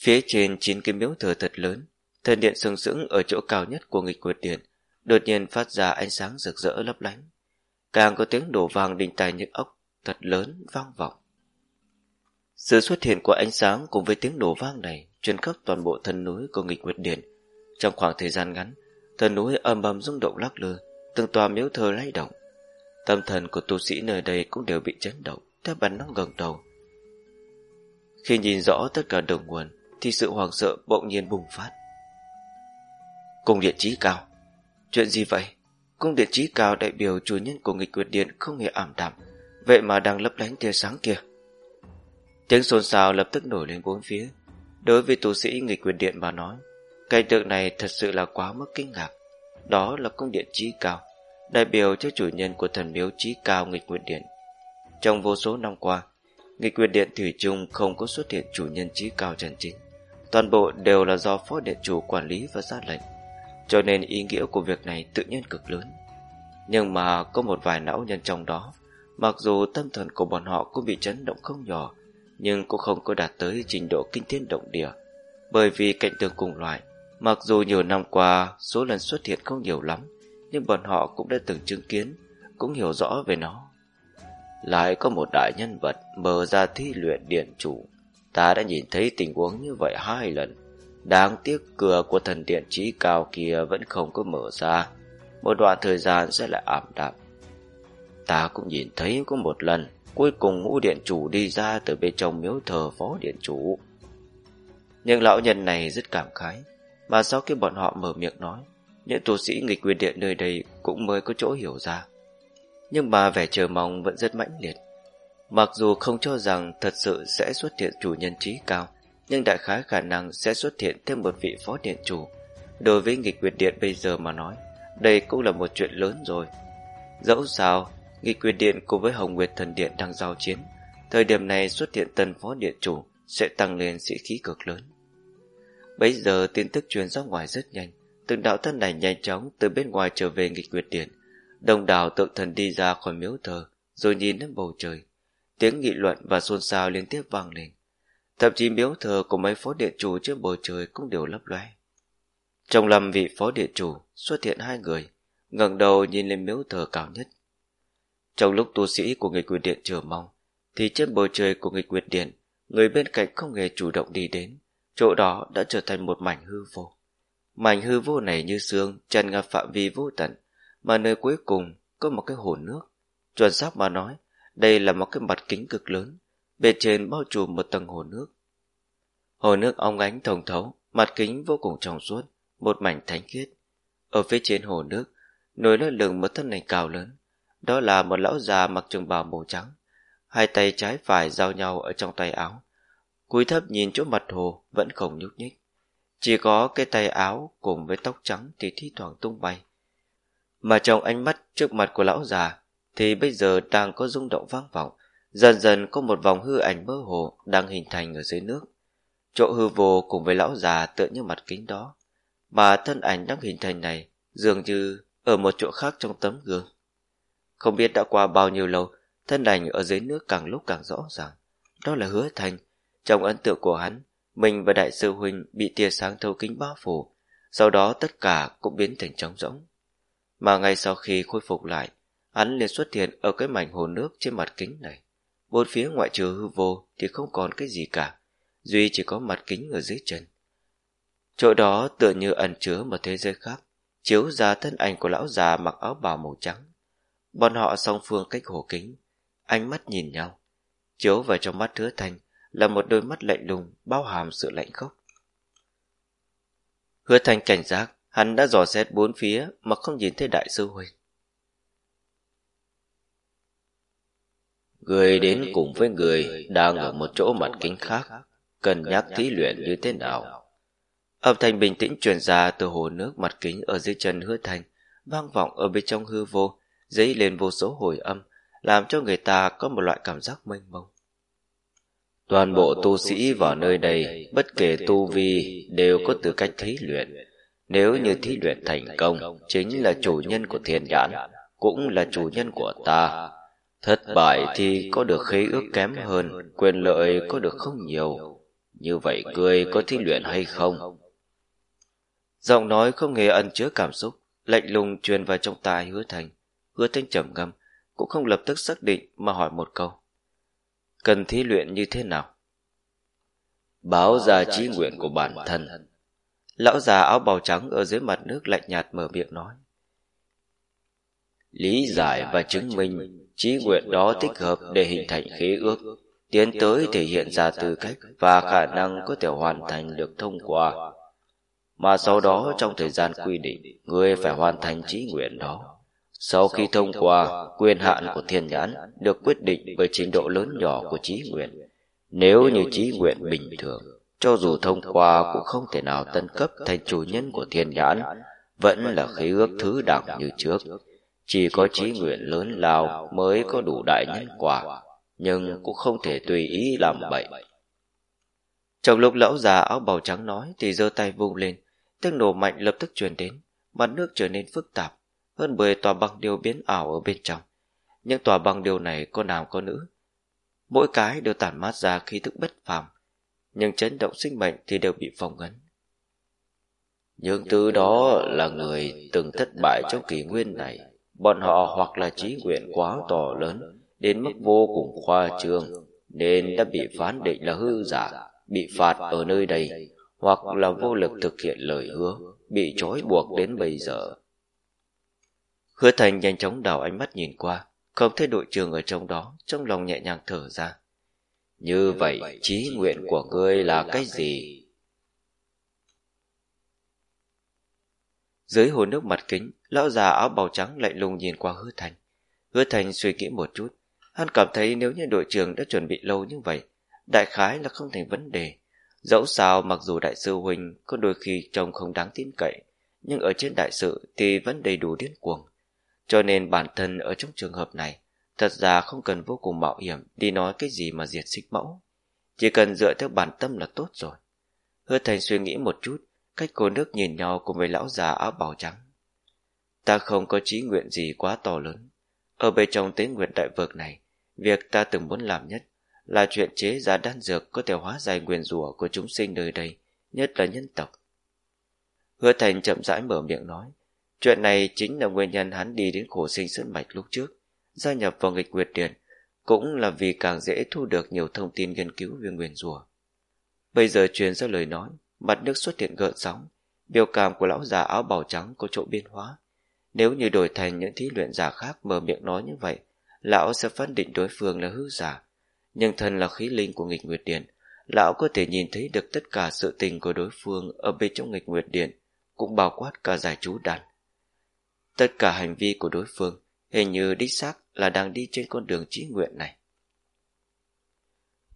phía trên chín cái miếu thờ thật lớn, thần điện sừng sững ở chỗ cao nhất của nghịch quyệt điện, đột nhiên phát ra ánh sáng rực rỡ lấp lánh. Càng có tiếng đổ vàng đình tài những ốc thật lớn vang vọng. Sự xuất hiện của ánh sáng cùng với tiếng đổ vang này truyền khắp toàn bộ thân núi của nghịch nguyệt điện. Trong khoảng thời gian ngắn, thân núi âm ầm rung động lắc lư, từng tòa miếu thờ lay động. Tâm thần của tu sĩ nơi đây cũng đều bị chấn động, theo bản năng gần đầu. Khi nhìn rõ tất cả đầu nguồn, thì sự hoảng sợ bỗng nhiên bùng phát. Cùng điện trí cao. Chuyện gì vậy? Cung điện trí cao đại biểu chủ nhân của nghịch quyệt điện không hề ảm đạm, vậy mà đang lấp lánh tia sáng kia. Tiếng xôn xao lập tức nổi lên bốn phía. Đối với tu sĩ nghịch quyền điện mà nói, cảnh tượng này thật sự là quá mức kinh ngạc. Đó là cung điện trí cao, đại biểu cho chủ nhân của thần miếu trí cao nghịch quyền điện. Trong vô số năm qua, nghịch quyền điện thủy chung không có xuất hiện chủ nhân trí cao chân chính. Toàn bộ đều là do phó điện chủ quản lý và ra lệnh, cho nên ý nghĩa của việc này tự nhiên cực lớn. Nhưng mà có một vài não nhân trong đó, mặc dù tâm thần của bọn họ cũng bị chấn động không nhỏ, nhưng cũng không có đạt tới trình độ kinh thiên động địa. Bởi vì cạnh tường cùng loại, mặc dù nhiều năm qua số lần xuất hiện không nhiều lắm, nhưng bọn họ cũng đã từng chứng kiến, cũng hiểu rõ về nó. Lại có một đại nhân vật mở ra thi luyện điện chủ. Ta đã nhìn thấy tình huống như vậy hai lần. Đáng tiếc cửa của thần điện trí cao kia vẫn không có mở ra. Một đoạn thời gian sẽ lại ảm đạm. Ta cũng nhìn thấy có một lần, cuối cùng ngũ điện chủ đi ra từ bên trong miếu thờ phó điện chủ. Nhưng lão nhân này rất cảm khái, mà sau khi bọn họ mở miệng nói, những tu sĩ nghịch quyền điện nơi đây cũng mới có chỗ hiểu ra. Nhưng mà vẻ chờ mong vẫn rất mãnh liệt. Mặc dù không cho rằng thật sự sẽ xuất hiện chủ nhân trí cao, nhưng đại khái khả năng sẽ xuất hiện thêm một vị phó điện chủ. Đối với nghịch quyền điện bây giờ mà nói, đây cũng là một chuyện lớn rồi. Dẫu sao, nghịch quyền điện cùng với Hồng Nguyệt Thần Điện đang giao chiến, thời điểm này xuất hiện tân phó điện chủ sẽ tăng lên sĩ khí cực lớn. Bây giờ tin tức truyền ra ngoài rất nhanh, từng đạo thân này nhanh chóng từ bên ngoài trở về nghịch quyệt điện. Đồng đảo tượng thần đi ra khỏi miếu thờ, rồi nhìn lên bầu trời. Tiếng nghị luận và xôn xao liên tiếp vang lên. Thậm chí miếu thờ của mấy phó điện chủ trên bầu trời cũng đều lấp loe. Trong lâm vị phó điện chủ xuất hiện hai người, ngẩng đầu nhìn lên miếu thờ cao nhất. Trong lúc tu sĩ của người quyền điện chờ mong, thì trên bầu trời của người quyền điện, người bên cạnh không hề chủ động đi đến, chỗ đó đã trở thành một mảnh hư vô. Mảnh hư vô này như xương, tràn ngập phạm vi vô tận, mà nơi cuối cùng có một cái hồ nước. Chuẩn xác mà nói, đây là một cái mặt kính cực lớn, bên trên bao trùm một tầng hồ nước. Hồ nước óng ánh thông thấu, mặt kính vô cùng trong suốt, một mảnh thánh khiết. Ở phía trên hồ nước, nổi lơ lửng một thân ảnh cao lớn. Đó là một lão già mặc trường bào màu trắng, hai tay trái phải giao nhau ở trong tay áo. Cúi thấp nhìn chỗ mặt hồ vẫn không nhúc nhích. Chỉ có cái tay áo cùng với tóc trắng thì thi thoảng tung bay. Mà trong ánh mắt trước mặt của lão già thì bây giờ đang có rung động vang vọng, dần dần có một vòng hư ảnh mơ hồ đang hình thành ở dưới nước. Chỗ hư vô cùng với lão già tựa như mặt kính đó, mà thân ảnh đang hình thành này dường như ở một chỗ khác trong tấm gương. Không biết đã qua bao nhiêu lâu, thân ảnh ở dưới nước càng lúc càng rõ ràng. Đó là hứa thành. Trong ấn tượng của hắn, mình và đại sư huynh bị tia sáng thấu kính bao phủ, sau đó tất cả cũng biến thành trống rỗng. Mà ngay sau khi khôi phục lại, hắn liền xuất hiện ở cái mảnh hồ nước trên mặt kính này. Bốn phía ngoại trừ hư vô thì không còn cái gì cả, duy chỉ có mặt kính ở dưới chân. Chỗ đó tựa như ẩn chứa một thế giới khác, chiếu ra thân ảnh của lão già mặc áo bào màu trắng. Bọn họ song phương cách hồ kính, ánh mắt nhìn nhau. Chiếu vào trong mắt hứa thanh là một đôi mắt lạnh lùng bao hàm sự lạnh khốc. Hứa thanh cảnh giác, hắn đã dò xét bốn phía mà không nhìn thấy đại sư huynh. Người đến cùng với người đang ở một chỗ mặt kính khác, cần nhắc thí luyện như thế nào. Âm thanh bình tĩnh truyền ra từ hồ nước mặt kính ở dưới chân hứa thanh, vang vọng ở bên trong hư vô, dấy lên vô số hồi âm, làm cho người ta có một loại cảm giác mênh mông. Toàn bộ tu sĩ vào nơi đây, bất kể tu vi, đều có tư cách thí luyện. Nếu như thí luyện thành công, chính là chủ nhân của thiên nhãn, cũng là chủ nhân của ta. Thất bại thì có được khế ước kém hơn, quyền lợi có được không nhiều. Như vậy ngươi có thí luyện hay không? Giọng nói không hề ẩn chứa cảm xúc, lạnh lùng truyền vào trong tai hứa thành. Hứa thanh trầm ngâm, cũng không lập tức xác định mà hỏi một câu. Cần thí luyện như thế nào? Báo ra trí nguyện của bản thân. Lão già áo bào trắng ở dưới mặt nước lạnh nhạt mở miệng nói. Lý giải và chứng minh trí nguyện đó thích hợp để hình thành khế ước, tiến tới thể hiện ra tư cách và khả năng có thể hoàn thành được thông qua mà sau đó trong thời gian quy định, ngươi phải hoàn thành trí nguyện đó. Sau khi thông qua, quyền hạn của thiên nhãn được quyết định bởi trình độ lớn nhỏ của trí nguyện. Nếu như trí nguyện bình thường, cho dù thông qua cũng không thể nào tân cấp thành chủ nhân của thiên nhãn, vẫn là khế ước thứ đẳng như trước. Chỉ có trí nguyện lớn lao mới có đủ đại nhân quả, nhưng cũng không thể tùy ý làm bậy. Trong lúc lão già áo bào trắng nói thì giơ tay vung lên, tiếng nổ mạnh lập tức truyền đến, mặt nước trở nên phức tạp, hơn 10 tòa băng điêu biến ảo ở bên trong. Những tòa băng điêu này có nam có nữ, mỗi cái đều tản mát ra khí thức bất phàm, nhưng chấn động sinh mệnh thì đều bị phong ấn. Những thứ đó là người từng thất bại trong kỷ nguyên này, bọn họ hoặc là trí nguyện quá to lớn, đến mức vô cùng khoa trương, nên đã bị phán định là hư giả, bị phạt ở nơi đây hoặc là vô lực thực hiện lời hứa, bị trói buộc đến bây giờ. Hứa Thành nhanh chóng đảo ánh mắt nhìn qua, không thấy đội trưởng ở trong đó, trong lòng nhẹ nhàng thở ra. Như vậy, trí nguyện của ngươi là cái gì? Dưới hồ nước mặt kính, lão già áo bào trắng lạnh lùng nhìn qua hứa thành. Hứa thành suy nghĩ một chút, hắn cảm thấy nếu như đội trưởng đã chuẩn bị lâu như vậy, đại khái là không thành vấn đề, Dẫu sao mặc dù đại sư Huynh có đôi khi trông không đáng tin cậy, nhưng ở trên đại sự thì vẫn đầy đủ điên cuồng. Cho nên bản thân ở trong trường hợp này, thật ra không cần vô cùng mạo hiểm đi nói cái gì mà diệt xích mẫu. Chỉ cần dựa theo bản tâm là tốt rồi. Hứa thành suy nghĩ một chút, cách cô nước nhìn nhau cùng với lão già áo bào trắng. Ta không có chí nguyện gì quá to lớn. Ở bên trong tế nguyện đại vực này, việc ta từng muốn làm nhất là chuyện chế ra đan dược có thể hóa giải nguyền rủa của chúng sinh nơi đây, nhất là nhân tộc. Hứa Thành chậm rãi mở miệng nói, chuyện này chính là nguyên nhân hắn đi đến khổ sinh sơn mạch lúc trước, gia nhập vào nghịch nguyệt điện, cũng là vì càng dễ thu được nhiều thông tin nghiên cứu về nguyền rủa. Bây giờ truyền ra lời nói, mặt nước xuất hiện gợn sóng, biểu cảm của lão già áo bào trắng có chỗ biến hóa. Nếu như đổi thành những thí luyện giả khác mở miệng nói như vậy, lão sẽ phân định đối phương là hư giả. Nhưng thân là khí linh của nghịch nguyệt điện, lão có thể nhìn thấy được tất cả sự tình của đối phương ở bên trong nghịch nguyệt điện, cũng bao quát cả giải chú đàn. Tất cả hành vi của đối phương hình như đích xác là đang đi trên con đường trí nguyện này.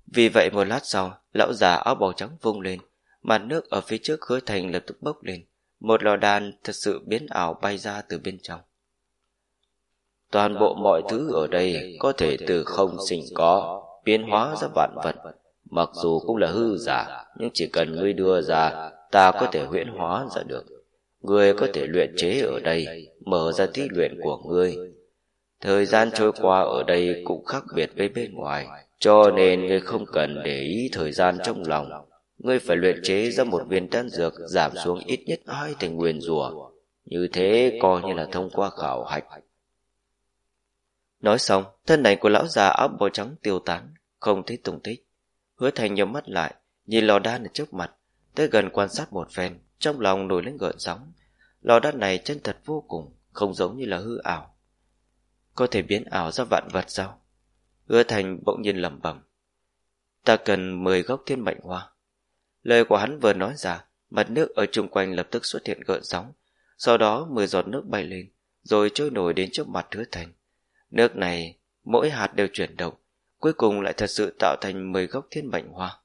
Vì vậy một lát sau, lão già áo bào trắng vung lên, mặt nước ở phía trước khối thành lập tức bốc lên, một lò đàn thật sự biến ảo bay ra từ bên trong. Toàn bộ mọi thứ ở đây có thể từ không sinh có, biến hóa ra vạn vật. Mặc dù cũng là hư giả, nhưng chỉ cần ngươi đưa ra, ta có thể huyễn hóa ra được. Ngươi có thể luyện chế ở đây, mở ra tí luyện của ngươi. Thời gian trôi qua ở đây cũng khác biệt với bên ngoài, cho nên ngươi không cần để ý thời gian trong lòng. Ngươi phải luyện chế ra một viên đan dược giảm xuống ít nhất hai thành nguyên rùa. Như thế coi như là thông qua khảo hạch. Nói xong, thân ảnh của lão già áo bò trắng tiêu tán, không thấy tung tích. Hứa thành nhắm mắt lại, nhìn lò đan ở trước mặt, tới gần quan sát một phen, trong lòng nổi lên gợn sóng. Lò đan này chân thật vô cùng, không giống như là hư ảo. Có thể biến ảo ra vạn vật sao? Hứa thành bỗng nhiên lẩm bẩm. Ta cần 10 gốc thiên mệnh hoa. Lời của hắn vừa nói ra, mặt nước ở chung quanh lập tức xuất hiện gợn sóng, sau đó 10 giọt nước bay lên, rồi trôi nổi đến trước mặt hứa thành. Nước này, mỗi hạt đều chuyển động, cuối cùng lại thật sự tạo thành 10 gốc thiên mệnh hoa.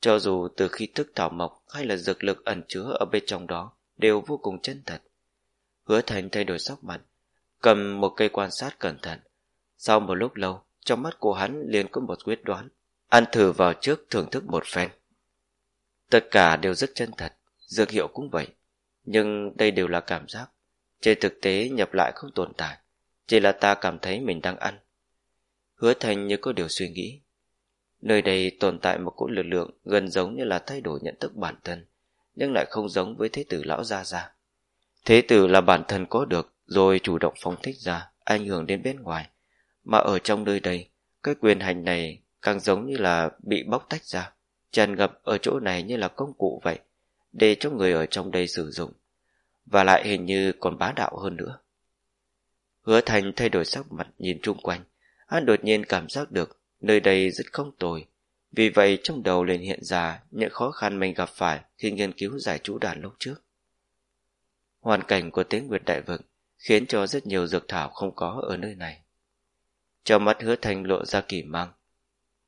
Cho dù từ khi thức thảo mộc hay là dược lực ẩn chứa ở bên trong đó đều vô cùng chân thật. Hứa thành thay đổi sắc mặt, cầm một cây quan sát cẩn thận. Sau một lúc lâu, trong mắt của hắn liền có một quyết đoán. Ăn thử vào trước thưởng thức một phen. Tất cả đều rất chân thật, dược hiệu cũng vậy. Nhưng đây đều là cảm giác. Trên thực tế nhập lại không tồn tại. Chỉ là ta cảm thấy mình đang ăn. Hứa thành như có điều suy nghĩ. Nơi đây tồn tại một cỗ lực lượng gần giống như là thay đổi nhận thức bản thân, nhưng lại không giống với thế tử lão gia gia. Thế tử là bản thân có được, rồi chủ động phóng thích ra, ảnh hưởng đến bên ngoài. Mà ở trong nơi đây, cái quyền hành này càng giống như là bị bóc tách ra, tràn ngập ở chỗ này như là công cụ vậy, để cho người ở trong đây sử dụng. Và lại hình như còn bá đạo hơn nữa. Hứa thành thay đổi sắc mặt nhìn chung quanh, hắn đột nhiên cảm giác được nơi đây rất không tồi. Vì vậy trong đầu liền hiện ra những khó khăn mình gặp phải khi nghiên cứu giải chú đàn lúc trước. Hoàn cảnh của tế nguyệt đại vực khiến cho rất nhiều dược thảo không có ở nơi này. Trong mắt hứa thành lộ ra kỳ mang.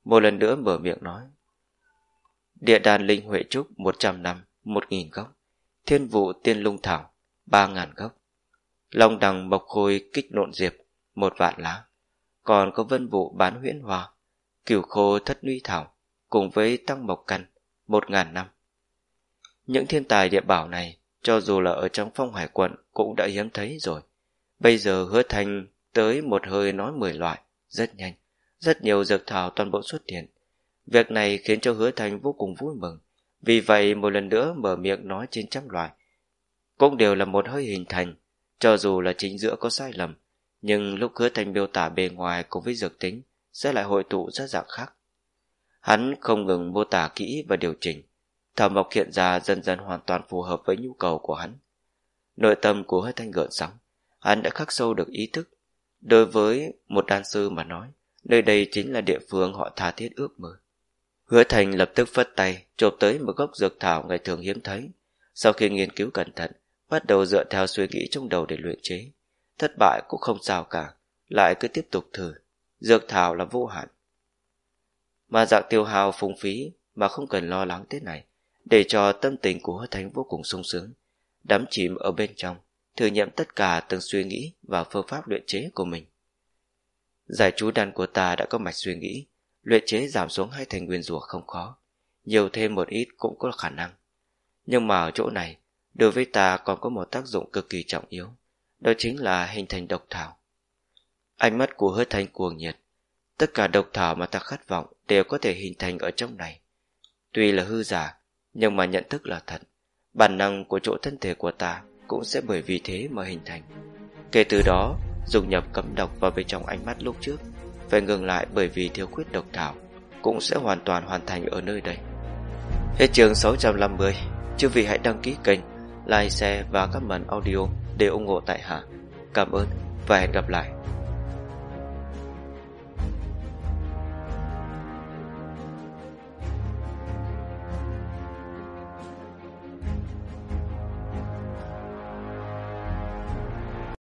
Một lần nữa mở miệng nói. Địa đàn linh huệ trúc 100 năm, 1.000 gốc. Thiên vụ tiên lung thảo, 3.000 gốc. Long đằng mộc khôi kích nộn diệp, một vạn lá. Còn có vân vụ bán huyễn hoa, cửu khô thất nuy thảo, cùng với tăng mộc căn, một ngàn năm. Những thiên tài địa bảo này, cho dù là ở trong phong hải quận cũng đã hiếm thấy rồi. Bây giờ hứa thành tới một hơi nói mười loại, rất nhanh, rất nhiều dược thảo toàn bộ xuất hiện. Việc này khiến cho hứa thành vô cùng vui mừng, vì vậy một lần nữa mở miệng nói trên trăm loại. Cũng đều là một hơi hình thành, cho dù là chính giữa có sai lầm, nhưng lúc hứa thành miêu tả bề ngoài cùng với dược tính sẽ lại hội tụ ra dạng khác. Hắn không ngừng mô tả kỹ và điều chỉnh, thảo mộc hiện ra dần dần hoàn toàn phù hợp với nhu cầu của hắn. Nội tâm của hứa thanh gợn sóng, hắn đã khắc sâu được ý thức. Đối với một đan sư mà nói, nơi đây chính là địa phương họ tha thiết ước mơ. Hứa thành lập tức phất tay, chộp tới một gốc dược thảo ngày thường hiếm thấy. Sau khi nghiên cứu cẩn thận, bắt đầu dựa theo suy nghĩ trong đầu để luyện chế. Thất bại cũng không sao cả, lại cứ tiếp tục thử. Dược thảo là vô hạn. Mà dạng tiêu hào phung phí, mà không cần lo lắng thế này, để cho tâm tình của hứa thành vô cùng sung sướng, đắm chìm ở bên trong, thử nghiệm tất cả từng suy nghĩ và phương pháp luyện chế của mình. Giải chú đan của ta đã có mạch suy nghĩ, luyện chế giảm xuống hai thành nguyên rùa không khó, nhiều thêm một ít cũng có khả năng. Nhưng mà ở chỗ này, đối với ta còn có một tác dụng cực kỳ trọng yếu, đó chính là hình thành độc thảo. Ánh mắt của hứa thanh cuồng nhiệt, tất cả độc thảo mà ta khát vọng đều có thể hình thành ở trong này. Tuy là hư giả, nhưng mà nhận thức là thật, bản năng của chỗ thân thể của ta cũng sẽ bởi vì thế mà hình thành. Kể từ đó, dùng nhập cấm độc vào bên trong ánh mắt lúc trước, phải ngừng lại bởi vì thiếu khuyết độc thảo, cũng sẽ hoàn toàn hoàn thành ở nơi đây. Hết chương 650, chư vị hãy đăng ký kênh, like, share và comment audio để ủng hộ tại Hạ. Cảm ơn và hẹn gặp lại.